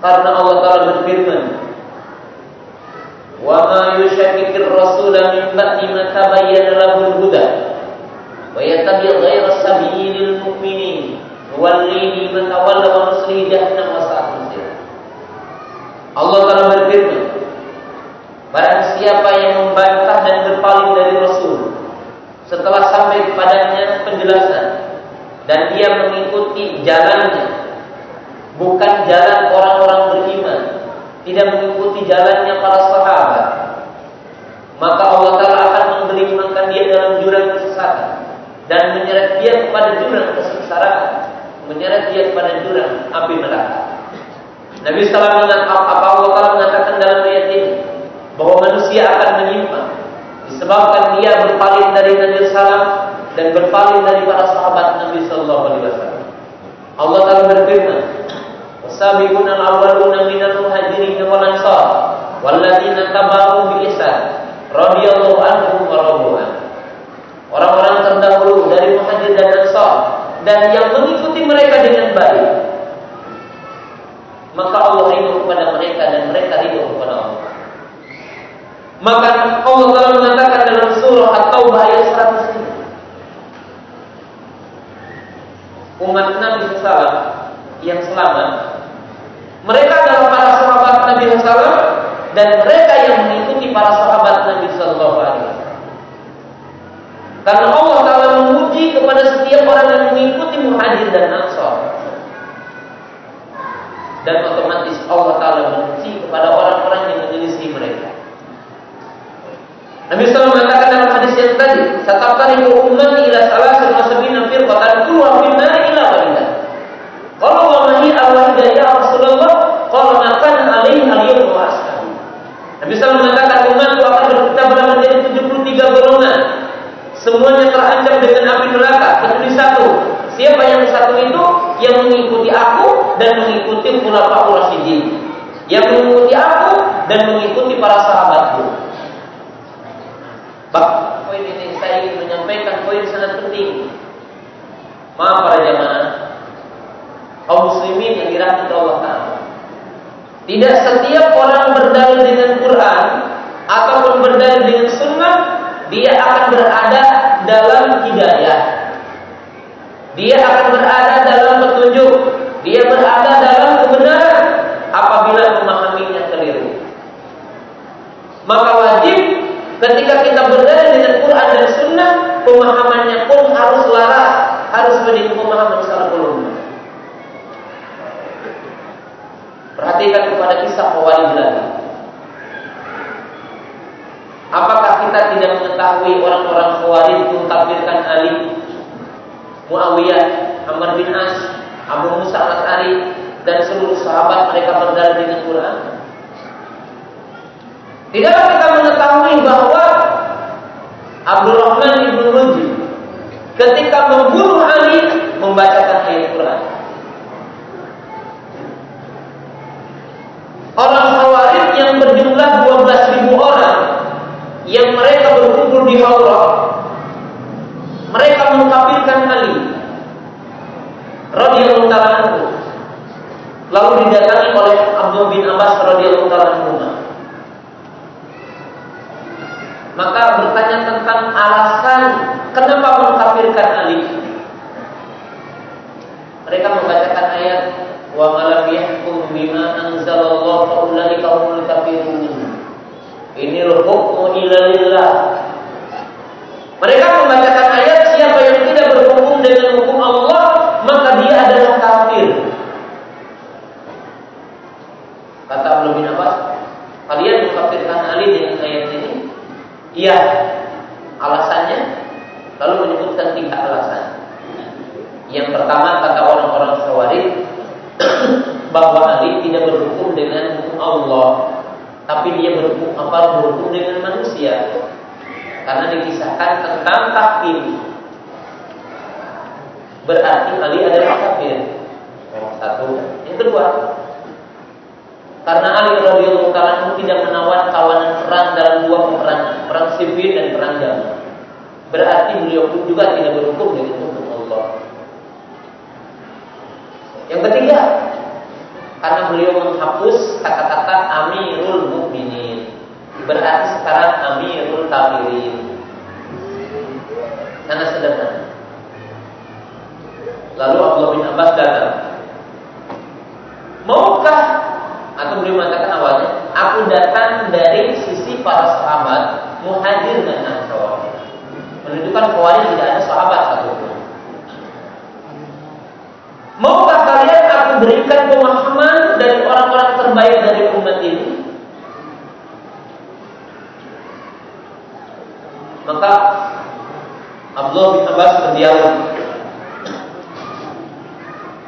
Karena Allah Ta'ala berfirman Wa ma yushakikir rasulah min ba'di ma tabayyana lahul huda Wa yatabi' ghayra sabilil mu'minin Nuwallihi man tawalla wa nuslihi jahannam wa Allah Ta'ala berfirman Barang siapa yang membantah dan berpaling dari Rasul Setelah sampai kepadanya penjelasan Dan dia mengikuti jalannya Bukan jalan tidak mengikuti jalannya para sahabat Maka Allah Ta'ala akan memberikan dia dalam jurang kesesatan dan menyeret dia kepada jurang kesengsaraan, menyeret dia kepada jurang api neraka. Nabi Sallallahu Alaihi Wasallam mengatakan dalam ayat ini bahwa manusia akan menyimpang disebabkan dia berpaling dari Nabi Sallam dan berpaling dari para sahabat Nabi Sallallahu Alaihi Wasallam. Allah Taala berfirman, "Wasabiquna al-awwaluna minal muhajirin wal ansar walladzina tabi'uhum bi ihsan radhiyallahu anhum wa radu Orang-orang terdahulu dari muhajir dan ansar dan yang mengikuti mereka dengan baik. Maka Allah ridho kepada mereka dan mereka ridho kepada Allah. Maka Allah telah mengatakan dalam surah At-Taubah ayat 100 ini. Umat Nabi SAW yang selamat mereka adalah para sahabat Nabi SAW dan mereka yang mengikuti para sahabat Nabi Sallallahu Alaihi Wasallam. Karena Allah Ta'ala memuji kepada setiap orang yang mengikuti muhajir dan ansar. Dan otomatis Allah Ta'ala memuji kepada orang-orang yang menyelisih mereka. Nabi SAW mengatakan dalam hadis yang tadi, "Satatariku ummati ila wa sabina firqatan kulluha fin nari ila walidah." Kalau wa mahi al-wahidah ya Rasulullah, qala al-yawm wa ashabi. Nabi SAW mengatakan umatku akan berpecah menjadi 73 golongan semuanya terancam dengan api neraka kecuali satu. Siapa yang satu itu? Yang mengikuti aku dan mengikuti khulafaur rasyidin. Yang mengikuti aku dan mengikuti para sahabatku. Pak, poin ini saya ingin menyampaikan poin sangat penting. Maaf para jamaah, kaum muslimin yang dirahmati Allah Taala. Tidak setiap orang berdalil dengan Quran ataupun berdalil dengan Sunnah dia akan berada dalam hidayah. Dia akan berada dalam petunjuk. Dia berada dalam kebenaran apabila memahaminya keliru. Maka wajib ketika kita berada dengan Quran dan Sunnah, pemahamannya pun harus laras, harus menjadi pemahaman salaful Perhatikan kepada kisah pewali belakang. Apakah kita tidak mengetahui orang-orang Khawarij mengkafirkan Ali? Muawiyah, Amr bin As, Abu Musa al-Ash'ari dan seluruh sahabat mereka berdalil dengan Quran? Tidakkah kita mengetahui bahwa Abdurrahman ibn Rujim ketika membunuh Ali membacakan ayat Quran. Orang Khawarij yang berjumlah 12.000 orang yang mereka berkumpul di Haura mereka mengkafirkan Ali radhiyallahu taala lalu didatangi oleh Abdul bin Abbas radhiyallahu taala maka bertanya tentang alasan kenapa mengkafirkan Ali. Mereka membacakan ayat wa malam yahkum bima anzalallahu fa ulaika humul kafirun. Inil hukmu illa lillah. Mereka membacakan ayat siapa yang tidak berhukum dengan hukum Allah maka dia adalah kafir. Kata Abdul bin Abbas, kalian mengkafirkan Ali dengan ayat ini Iya. Alasannya lalu menyebutkan tiga alasan. Yang pertama kata orang-orang Khawarij bahwa Ali tidak berhukum dengan Allah, tapi dia berhukum apa? Berhukum dengan manusia. Karena dikisahkan tentang takdir. Berarti Ali adalah kafir. Satu. Yang kedua, karena Ali radhiyallahu taala tidak menawan kawanan perang dalam dua peperangan, perang sipil dan perang damai. Berarti beliau pun juga tidak berhukum dengan hukum Allah. Yang ketiga, karena beliau menghapus kata-kata Amirul Mukminin. Berarti sekarang Amirul Kafirin. Karena sederhana. Lalu Abdullah bin Abbas datang. Maukah atau beliau mengatakan awalnya, aku datang dari sisi para sahabat muhajir dan ansor. Menunjukkan bahwa tidak ada sahabat satupun. Maukah kalian aku berikan pemahaman dari orang-orang terbaik dari umat ini? Maka Abdullah bin Abbas berdialog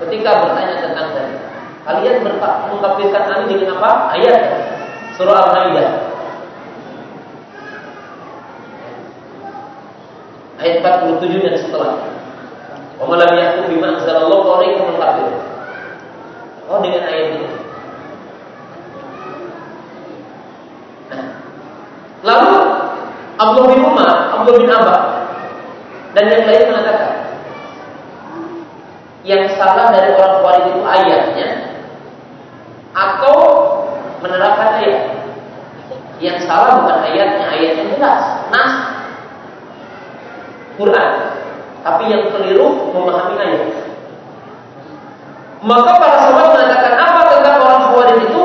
ketika bertanya tentang saya. Kalian mengkafirkan Ali dengan apa? Ayat surah Al-Maidah. Ayat 47 dan setelah. Wa yahkum bima anzalallahu fa alaikum kafir. Oh dengan ayat ini. Nah. Lalu Abdullah bin Umar, Abdullah bin Abbas dan yang lain mengatakan yang salah dari orang Khawarij itu ayatnya atau menerapkan ayat. Yang salah bukan ayatnya, ayatnya jelas, nas Quran. Tapi yang keliru memahami ayat. Maka para sahabat mengatakan apa tentang orang Khawarij itu?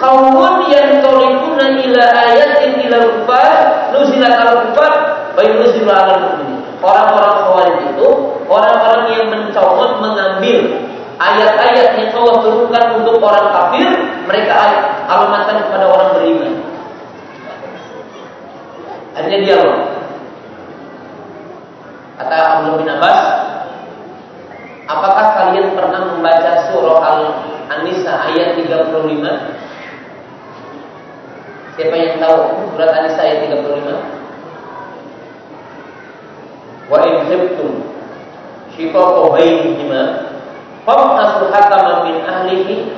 Kaumun yang torikuna ila ayatin ila kufar, nuzilat al kufar, baik nuzilat al Orang-orang Khawarij itu orang-orang yang mencoba mengambil ayat-ayat yang Allah turunkan untuk orang kafir, mereka alamatkan kepada orang beriman. Hanya dialog. Kata Abdullah bin Abbas, apakah kalian pernah membaca surah Al-Anisa ayat 35? Siapa yang tahu surat An-Nisa ayat 35? Wa in khiftum shiqaqa bainihima Fab'athu hakaman min ahlihi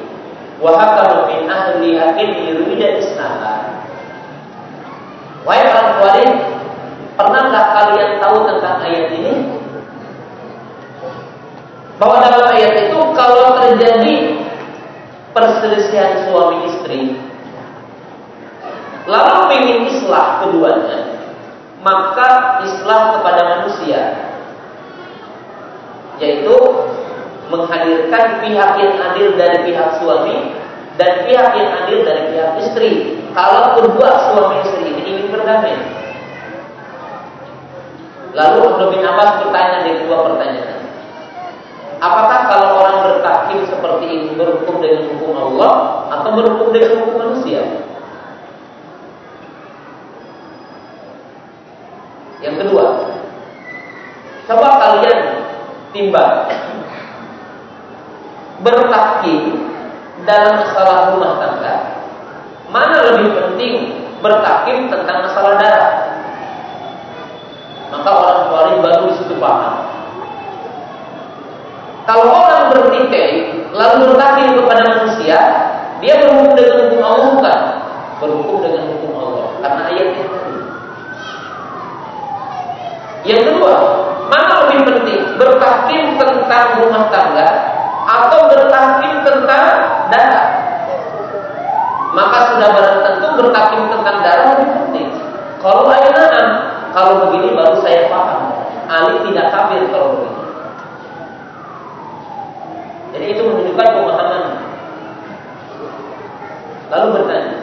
wa hakaman min ahliha in yurida islaha. Wahai orang Khawarij, pernahkah kalian tahu tentang ayat ini? Bahwa dalam ayat itu kalau terjadi perselisihan suami istri, lalu ingin islah keduanya, maka islah kepada manusia, yaitu menghadirkan pihak yang adil dari pihak suami dan pihak yang adil dari pihak istri. Kalau kedua suami istri ini ingin berdamai. Lalu Abdul bin Abbas bertanya dua pertanyaan. Apakah kalau orang bertakim seperti ini berhukum dengan hukum Allah atau berhukum dengan hukum manusia? Yang kedua, coba kalian timbang bertahkim dalam masalah rumah tangga. Mana lebih penting bertahkim tentang masalah darah? Maka orang tua baru di situ paham kalau orang bertikai lalu bertahkim kepada manusia dia berhukum dengan hukum Allah bukan berhukum dengan hukum Allah karena ayatnya tadi yang kedua mana lebih penting bertahkim tentang rumah tangga atau bertahkim tentang darah. Maka sudah barang tentu bertahkim tentang darah lebih penting. Kalau lainnya, kalau begini baru saya paham. Ali tidak kafir kalau begini. Jadi itu menunjukkan pemahaman. Lalu bertanya,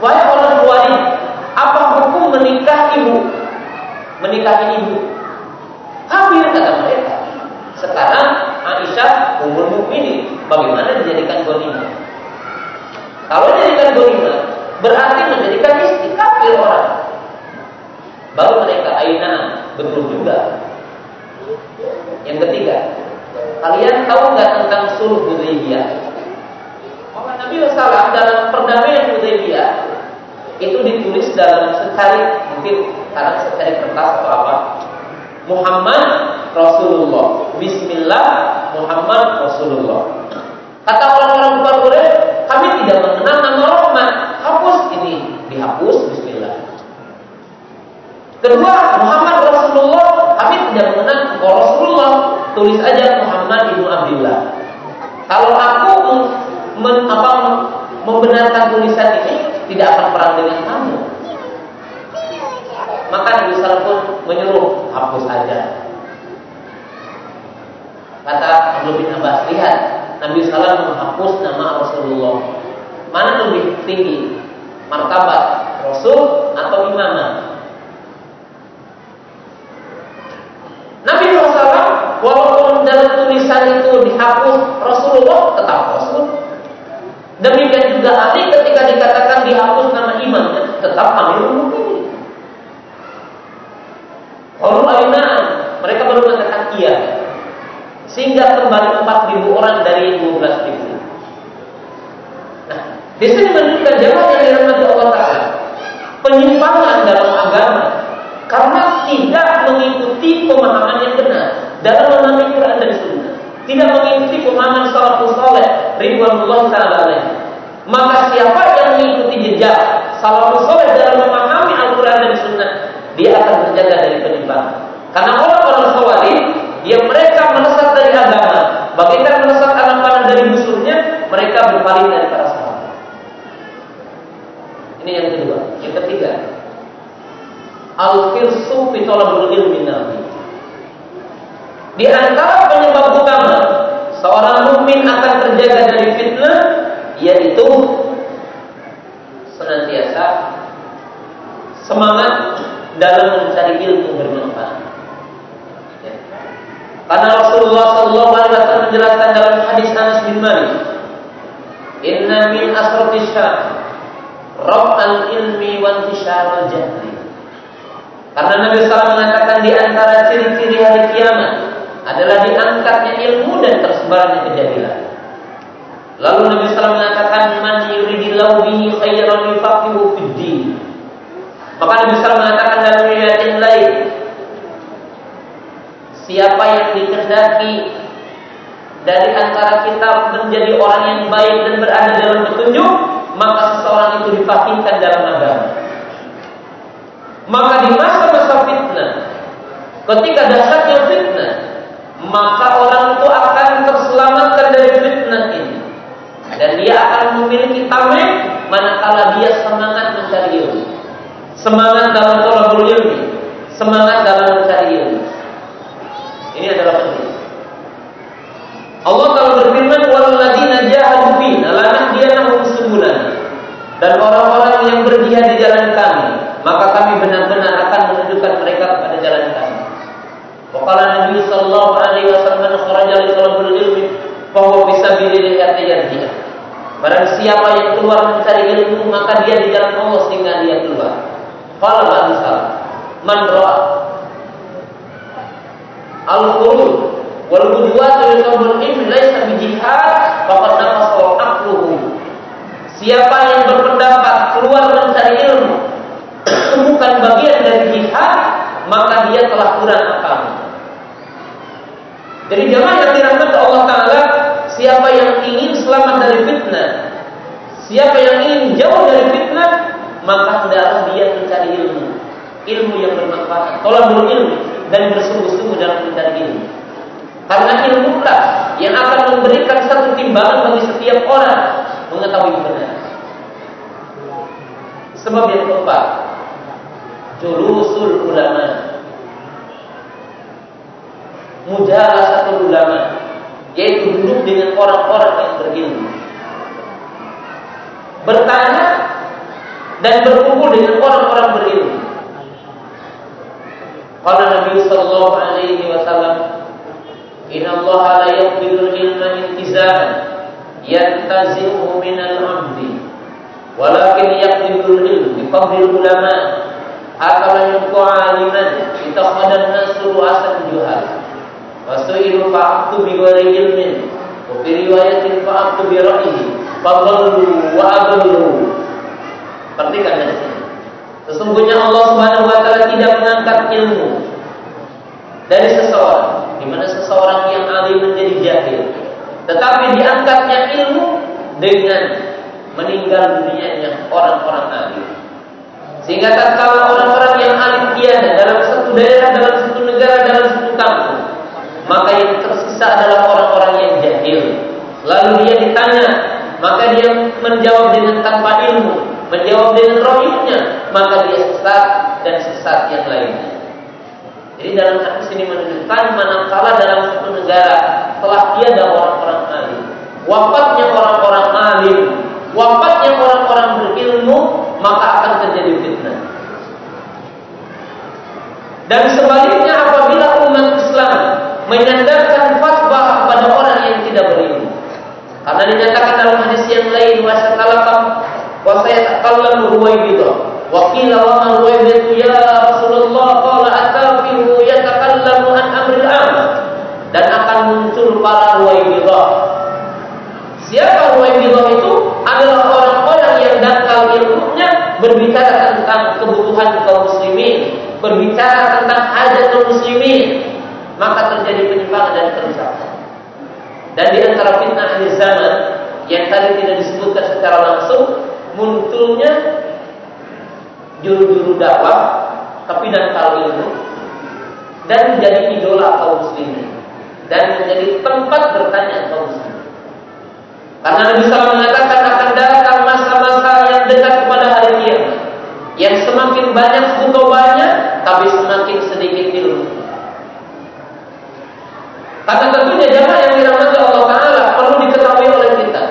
wahai orang tua ini, apa hukum menikah ibu? Menikahi ibu? Kafir kata mereka. Sekarang Aisyah umur mukminin bagaimana dijadikan ghanimah? Kalau dijadikan ghanimah berarti menjadikan istri kafir orang. Baru mereka aina betul juga. Yang ketiga, kalian tahu nggak tentang sulh Hudaybiyah? Maka Nabi SAW dalam perdamaian Hudaybiyah itu ditulis dalam secari mungkin karena secari kertas atau apa Muhammad Rasulullah. Bismillah Muhammad Rasulullah. Kata orang-orang kafir Quraisy, kami tidak mengenal nama Rahman. Hapus ini, dihapus Bismillah. Kedua, Muhammad Rasulullah, kami tidak mengenal Rasulullah. Tulis aja Muhammad ibnu Abdullah. Kalau aku men, apa, membenarkan tulisan ini, tidak akan perang dengan kamu. Maka Nabi pun menyuruh hapus saja. Kata Abdul bin Abbas, lihat Nabi SAW menghapus nama Rasulullah. Mana lebih tinggi? Martabat Rasul atau imamah? Nabi SAW walaupun dalam tulisan itu dihapus Rasulullah tetap Rasul. Demikian juga Ali ketika dikatakan dihapus nama imamnya tetap Amirul Mukminin. Lainnya mereka baru mengatakan iya. Sehingga kembali 4.000 orang dari 12.000. Nah, di sini menunjukkan yang dirahmati Allah Taala penyimpangan dalam agama karena tidak mengikuti pemahaman yang benar dalam memahami Quran dan Sunnah. Tidak mengikuti pemahaman salafus saleh ridwanullah taala Maka siapa yang mengikuti jejak salafus saleh dalam memahami Al-Quran dan Sunnah, dia akan terjaga dari penyimpangan. Karena orang-orang Khawarij yang mereka melesat dari agama, bagaikan melesat anak panah dari musuhnya, mereka berpaling dari para sahabat. Ini yang kedua. Yang ketiga, al-firsu fi talabul ilmi. Di antara penyebab utama seorang mukmin akan terjaga dari fitnah yaitu senantiasa semangat dalam mencari ilmu bermanfaat. Ya. Karena Rasulullah Shallallahu Alaihi Wasallam menjelaskan dalam hadis Anas bin Malik, Inna min asrati syam al ilmi wa al jahli. Karena Nabi SAW mengatakan di antara ciri-ciri hari kiamat adalah diangkatnya ilmu dan tersebarnya kejahilan. Lalu Nabi SAW mengatakan man yuridillahu bihi khairan yufaqihu fid. Maka Nabi SAW mengatakan dalam riwayat yang lain, siapa yang dikehendaki dari antara kita menjadi orang yang baik dan berada dalam petunjuk, maka seseorang itu dipakaikan dalam agama. Maka di masa-masa fitnah, ketika dahsyatnya fitnah, maka orang itu akan terselamatkan dari fitnah ini. Dan dia akan memiliki tameng manakala dia semangat mencari ilmu semangat dalam tolabul ilmi, semangat dalam mencari ilmu. Ini adalah penting. Allah kalau berfirman walladzina jahadu fina lanahdiyannahum subulana. Dan orang-orang yang berjihad di jalan kami, maka kami benar-benar akan menunjukkan mereka kepada jalan kami. Waqala Nabi sallallahu alaihi wasallam man kharaja li talabul ilmi fa huwa fi sabilillah yatayyiha. Barang siapa yang keluar mencari ilmu, maka dia di jalan Allah sehingga dia keluar. Qala ba'du man ra'a al-qurun Wal qudwatu li talabul ilmi laisa bi jihad faqad naqasa aqluhu. Siapa yang berpendapat keluar mencari ilmu bukan bagian dari jihad, maka dia telah kurang akal. Jadi jemaah yang dirahmati Allah Taala, siapa yang ingin selamat dari fitnah, siapa yang ingin jauh dari fitnah, maka hendaklah dia mencari ilmu, ilmu yang bermanfaat. Tolong ilmu dan bersungguh-sungguh dalam mencari ilmu. Karena ilmu lah yang akan memberikan satu timbangan bagi setiap orang mengetahui benar. Sebab yang keempat, julusul ulama. Mujalah satu ulama, yaitu duduk dengan orang-orang yang berilmu. Bertanya dan berkumpul dengan orang-orang berilmu. Kalau Nabi sallallahu alaihi wasallam, "Inna Allah la yaqbidul ilma intizaman yantazi'uhu min al-'abdi, walakin yaqbidul ilm bi qabdil ulama." Akala yunku aliman Itakhmadan nasu ru'asan juhal Wasu'ilu fa'aktu bi ghairi ilmin Wa fi riwayatin fa'aktu bi Fadallu wa adallu Perhatikan dari sini. Sesungguhnya Allah Subhanahu wa taala tidak mengangkat ilmu dari seseorang, di mana seseorang yang alim menjadi jahil. Tetapi diangkatnya ilmu dengan meninggal dunianya orang-orang alim. Sehingga tatkala orang-orang yang alim tiada dalam satu daerah, dalam satu negara, dalam satu kampung, maka yang tersisa adalah orang-orang yang jahil. Lalu dia ditanya, maka dia menjawab dengan tanpa ilmu, menjawab dengan rohnya, maka dia sesat dan sesat yang lainnya. Jadi dalam hadis ini menunjukkan manakala dalam satu negara telah tiada orang-orang alim, wafatnya orang-orang alim, wafatnya orang-orang berilmu, maka akan terjadi fitnah. Dan sebaliknya apabila umat Islam menyandarkan fatwa kepada orang yang tidak berilmu, karena dinyatakan dalam hadis yang lain wasatalakam wa sayatakallamu ruwaibidah wa qila wa ma ruwaibidah ya Rasulullah qala atafihu yatakallamu an amril am. Dan akan muncul para ruwaibidah siapa ruwaibidah itu adalah orang-orang yang dangkal ilmunya berbicara tentang kebutuhan kaum muslimin berbicara tentang hajat kaum muslimin maka terjadi penyimpangan dan kerusakan dan di antara fitnah di zaman yang tadi tidak disebutkan secara langsung munculnya juru-juru dakwah tapi tahu ilmu dan menjadi idola kaum muslimin dan menjadi tempat bertanya kaum muslimin. Karena Nabi SAW mengatakan akan datang masa-masa yang dekat kepada hari kiamat yang semakin banyak banyak tapi semakin sedikit ilmu. Karena tentunya jamaah yang dirahmati Allah Taala perlu diketahui oleh kita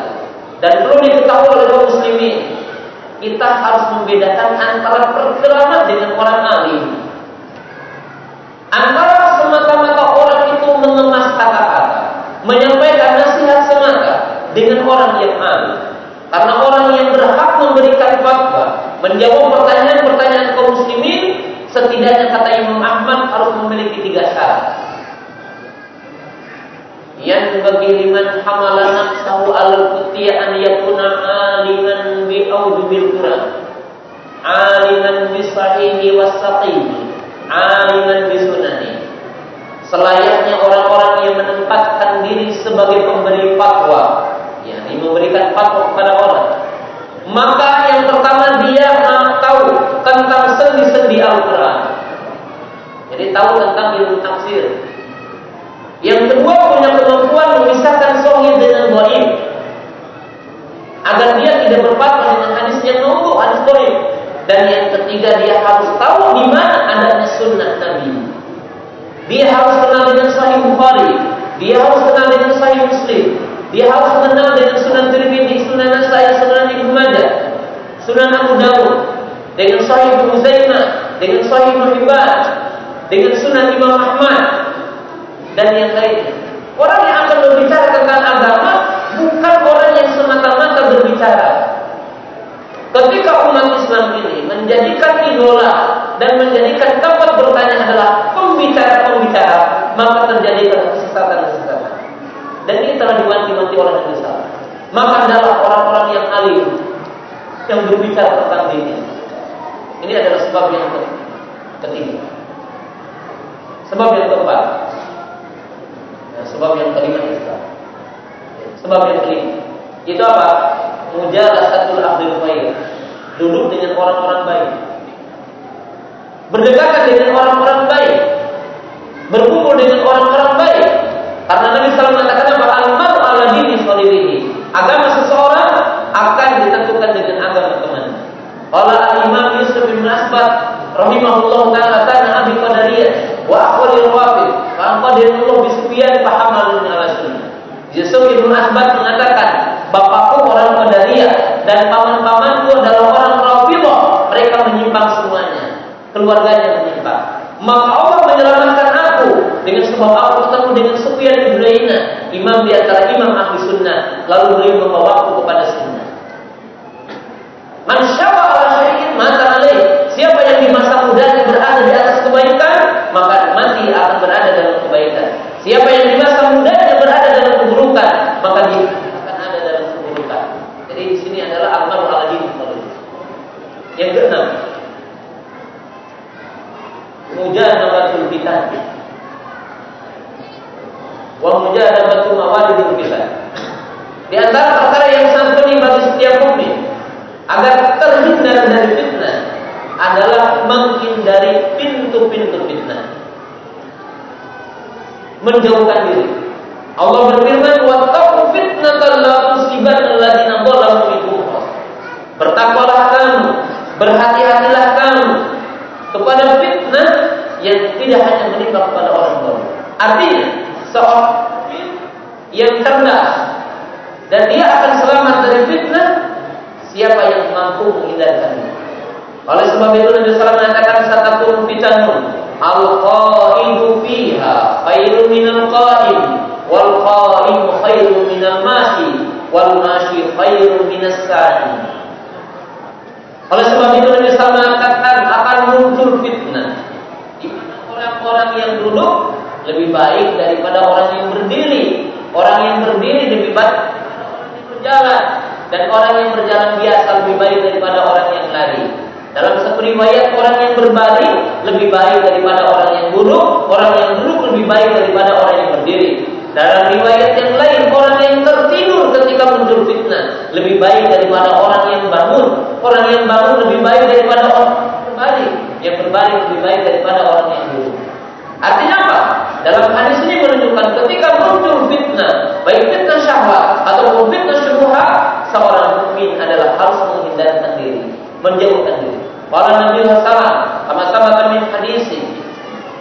dan perlu diketahui oleh kaum muslimin kita harus membedakan antara perkeraman dengan orang alim. Antara semata-mata orang itu mengemas kata-kata, menyampaikan nasihat semata dengan orang yang alim. Karena orang yang berhak memberikan fatwa, menjawab pertanyaan-pertanyaan kaum muslimin, setidaknya kata Imam Ahmad harus memiliki tiga syarat. Yang bagi liman hamala nafsahu al an yakuna aliman bi aujubil Quran. Aliman bi sahihi was aliman bi sunani selayaknya orang-orang yang menempatkan diri sebagai pemberi fatwa yakni memberikan fatwa kepada orang maka yang pertama dia tahu tentang sendi-sendi Al-Quran jadi tahu tentang ilmu tafsir yang kedua punya kemampuan memisahkan sahih dengan dhaif. Agar dia tidak berpatok dengan hadis yang nomor hadis dhaif. Dan yang ketiga dia harus tahu di mana adanya sunnah Nabi. Dia harus kenal dengan Sahih Bukhari, dia harus kenal dengan Sahih Muslim, dia harus kenal dengan Sunan Tirmidzi, Sunan Nasai, Sunan Ibnu Majah, Sunan Abu Dawud, dengan Sahih Ibnu Zainah, dengan Sahih Ibnu dengan Sunan Imam Ahmad, dan yang lainnya. Orang yang akan berbicara tentang agama bukan orang yang semata-mata berbicara. Ketika umat Islam ini menjadikan idola dan menjadikan tempat bertanya adalah pembicara-pembicara, maka terjadi kesesatan-kesesatan. Dan ini telah diwanti-wanti oleh Nabi SAW. Maka adalah orang-orang yang alim yang berbicara tentang dini. Ini adalah sebab yang ketiga. Sebab yang keempat. Ya, sebab yang kelima itu. Sebab yang kelima. Itu apa? Mujalasatul ahli khair. Duduk dengan orang-orang baik. Berdekatan dengan orang-orang baik. Berkumpul dengan orang-orang baik. Karena Nabi SAW mengatakan apa? Al-maru ala dini Agama seseorang akan ditentukan dengan agama teman. Qala al-Imam Yusuf bin Asbad rahimahullah taala kana abi qadariyah wa aqwalil wafid fa qadarullah bi sufyan fa hamalun ala sunnah. Yusuf bin Asbad mengatakan, bapakku orang Qadariyah dan paman-pamanku adalah orang Rafidhah. Mereka menyimpang semuanya. Keluarganya menyimpang. Maka Allah menyelamatkan aku dengan sebab aku ketemu dengan Sufyan bin imam di antara imam ahli sunnah. Lalu beliau membawa aku kepada sunnah. Maka mati akan berada dalam kebaikan. Siapa yang di masa mudanya berada dalam keburukan, maka dia akan ada dalam keburukan. Jadi di sini adalah amal dini Yang keenam, mujadabatul fitan. Wa mujadabatul mawadidul fitan. Di antara perkara yang sangat penting bagi setiap mukmin agar terhindar dari fitnah adalah menghindari pintu-pintu fitnah. Menjauhkan diri. Allah berfirman, "Wattaqu fitnatan la tusibanna alladziina dhalamu minkum Bertakwalah kamu, berhati-hatilah kamu kepada fitnah yang tidak hanya menimpa kepada orang tua. Artinya, seorang yang cerdas dan dia akan selamat dari fitnah siapa yang mampu menghindarkannya. Oleh sebab itu Nabi SAW mengatakan satakun fitanun al-qaidu fiha khairu minal qaim wal qaim khairu minal mashi wal mashi khairu minas sa'i. Oleh sebab itu Nabi SAW mengatakan akan muncul fitnah di mana orang-orang yang duduk lebih baik daripada orang yang berdiri. Orang yang berdiri lebih baik daripada orang yang berjalan dan orang yang berjalan biasa lebih baik daripada orang yang lari. Dalam satu riwayat orang yang berbaring lebih baik daripada orang yang duduk, orang yang duduk lebih baik daripada orang yang berdiri. Dalam riwayat yang lain orang yang tertidur ketika muncul fitnah lebih baik daripada orang yang bangun. Orang yang bangun lebih baik daripada orang yang berbaring. Yang berbaring lebih baik daripada orang yang duduk. Artinya apa? Dalam hadis ini menunjukkan ketika muncul fitnah, baik fitnah syahwat atau fitnah syubhat, seorang mukmin adalah harus menghindarkan diri, menjauhkan diri. Para Nabi Sallam sama-sama kami hadisi.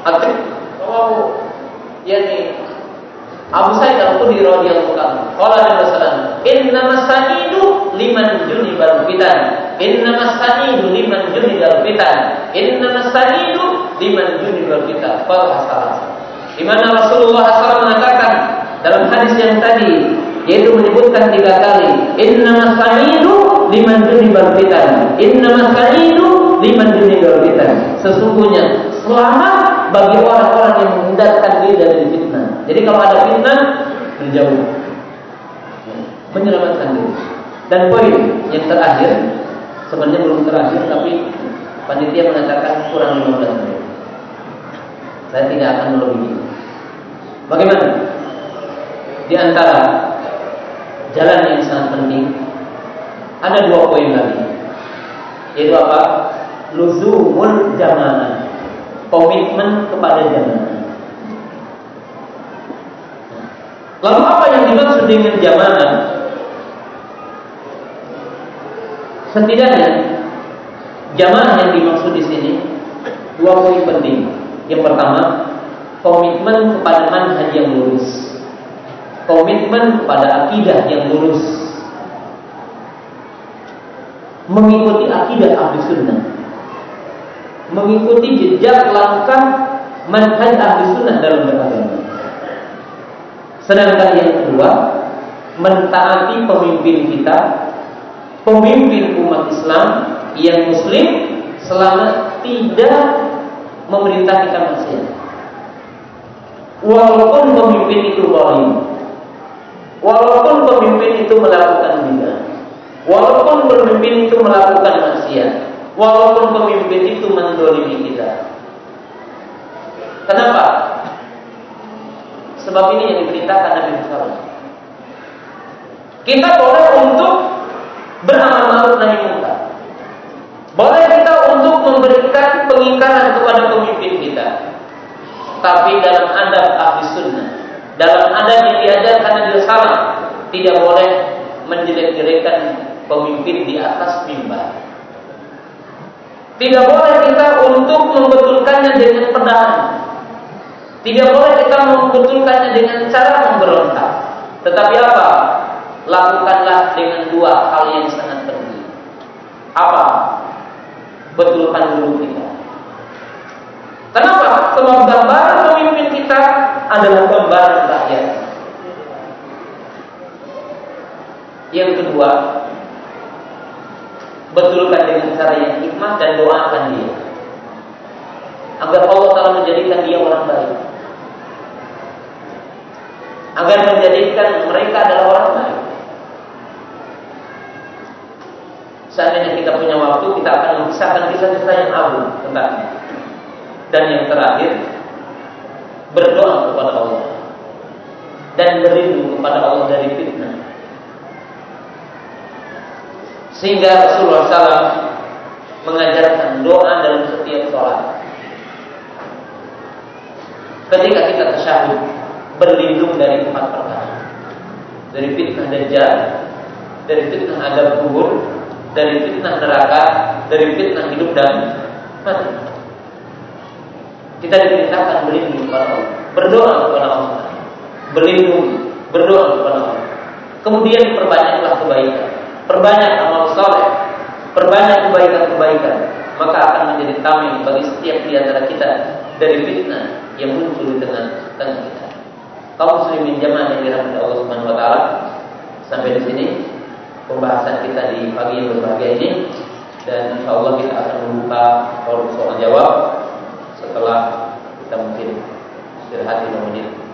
Akhir bahwa yakni Abu Sa'id Al-Khudri radhiyallahu anhu. Qala Nabi sallallahu "Inna masaidu liman junibal fitan. Inna masaidu liman junibal fitan. Inna masaidu liman junibal fitan." Qala salah. Di mana Rasulullah SAW mengatakan dalam hadis yang tadi yaitu menyebutkan tiga kali. Inna masaidu liman junibal fitan. Inna masaidu liman sesungguhnya selamat bagi orang-orang yang menghindarkan diri dari fitnah. Jadi kalau ada fitnah menjauh menyelamatkan diri. Dan poin yang terakhir sebenarnya belum terakhir tapi panitia mengatakan kurang 15 menit. Saya tidak akan melebihi bagaimana? Di antara jalan yang sangat penting. Ada dua poin lagi. Yaitu apa? Luzumul jamaah. Komitmen kepada jamaah. Lalu apa yang dimaksud dengan jamaah? Setidaknya jamaah yang dimaksud di sini dua poin penting. Yang pertama, komitmen kepada manhaj yang lurus komitmen kepada akidah yang lurus. Mengikuti akidah ahli sunnah. Mengikuti jejak langkah manhaj ahli sunnah dalam beragama. Sedangkan yang kedua mentaati pemimpin kita pemimpin umat Islam yang muslim selama tidak memerintah kita maksiat. Walaupun pemimpin itu zalim. Walaupun pemimpin itu melakukan bid'ah. Walaupun pemimpin itu melakukan maksiat. Walaupun pemimpin itu mendolimi kita. Kenapa? Sebab ini yang diperintahkan Nabi Muhammad. Kita boleh untuk beramal ma'ruf nahi munkar. Boleh kita untuk memberikan pengingkaran kepada pemimpin kita. Tapi dalam adab ahli sunnah, dalam adab yang diajarkan Nabi Sallam, tidak boleh menjelek-jelekan pemimpin di atas mimbar. Tidak boleh kita untuk membetulkannya dengan pedang. Tidak boleh kita membetulkannya dengan cara memberontak. Tetapi apa? Lakukanlah dengan dua hal yang sangat penting. Apa? Betulkan dulu kita. Kenapa? Sebab gambaran pemimpin kita adalah gambaran rakyat. Yang kedua, betulkan dengan cara yang hikmah dan doakan dia agar Allah Taala menjadikan dia orang baik agar menjadikan mereka adalah orang baik seandainya kita punya waktu kita akan mengisahkan kisah-kisah yang agung tentangnya dan yang terakhir berdoa kepada Allah dan berlindung kepada Allah dari fitnah sehingga Rasulullah SAW mengajarkan doa dalam setiap sholat. Ketika kita tasyahud berlindung dari empat perkara. Dari fitnah dajjal, dari fitnah adab kubur, dari fitnah neraka, dari fitnah hidup dan mati. Kita diperintahkan berlindung kepada Allah, berdoa kepada Allah, berlindung, berdoa kepada Allah. Kemudian perbanyaklah kebaikan perbanyak amal soleh, perbanyak kebaikan-kebaikan, maka akan menjadi tameng bagi setiap di antara kita dari fitnah yang muncul di tengah-tengah kita. Kaum muslimin jamaah yang dirahmati Allah Subhanahu wa taala. Sampai di sini pembahasan kita di pagi yang berbahagia ini dan insya Allah kita akan membuka forum soal jawab setelah kita mungkin istirahat 5 menit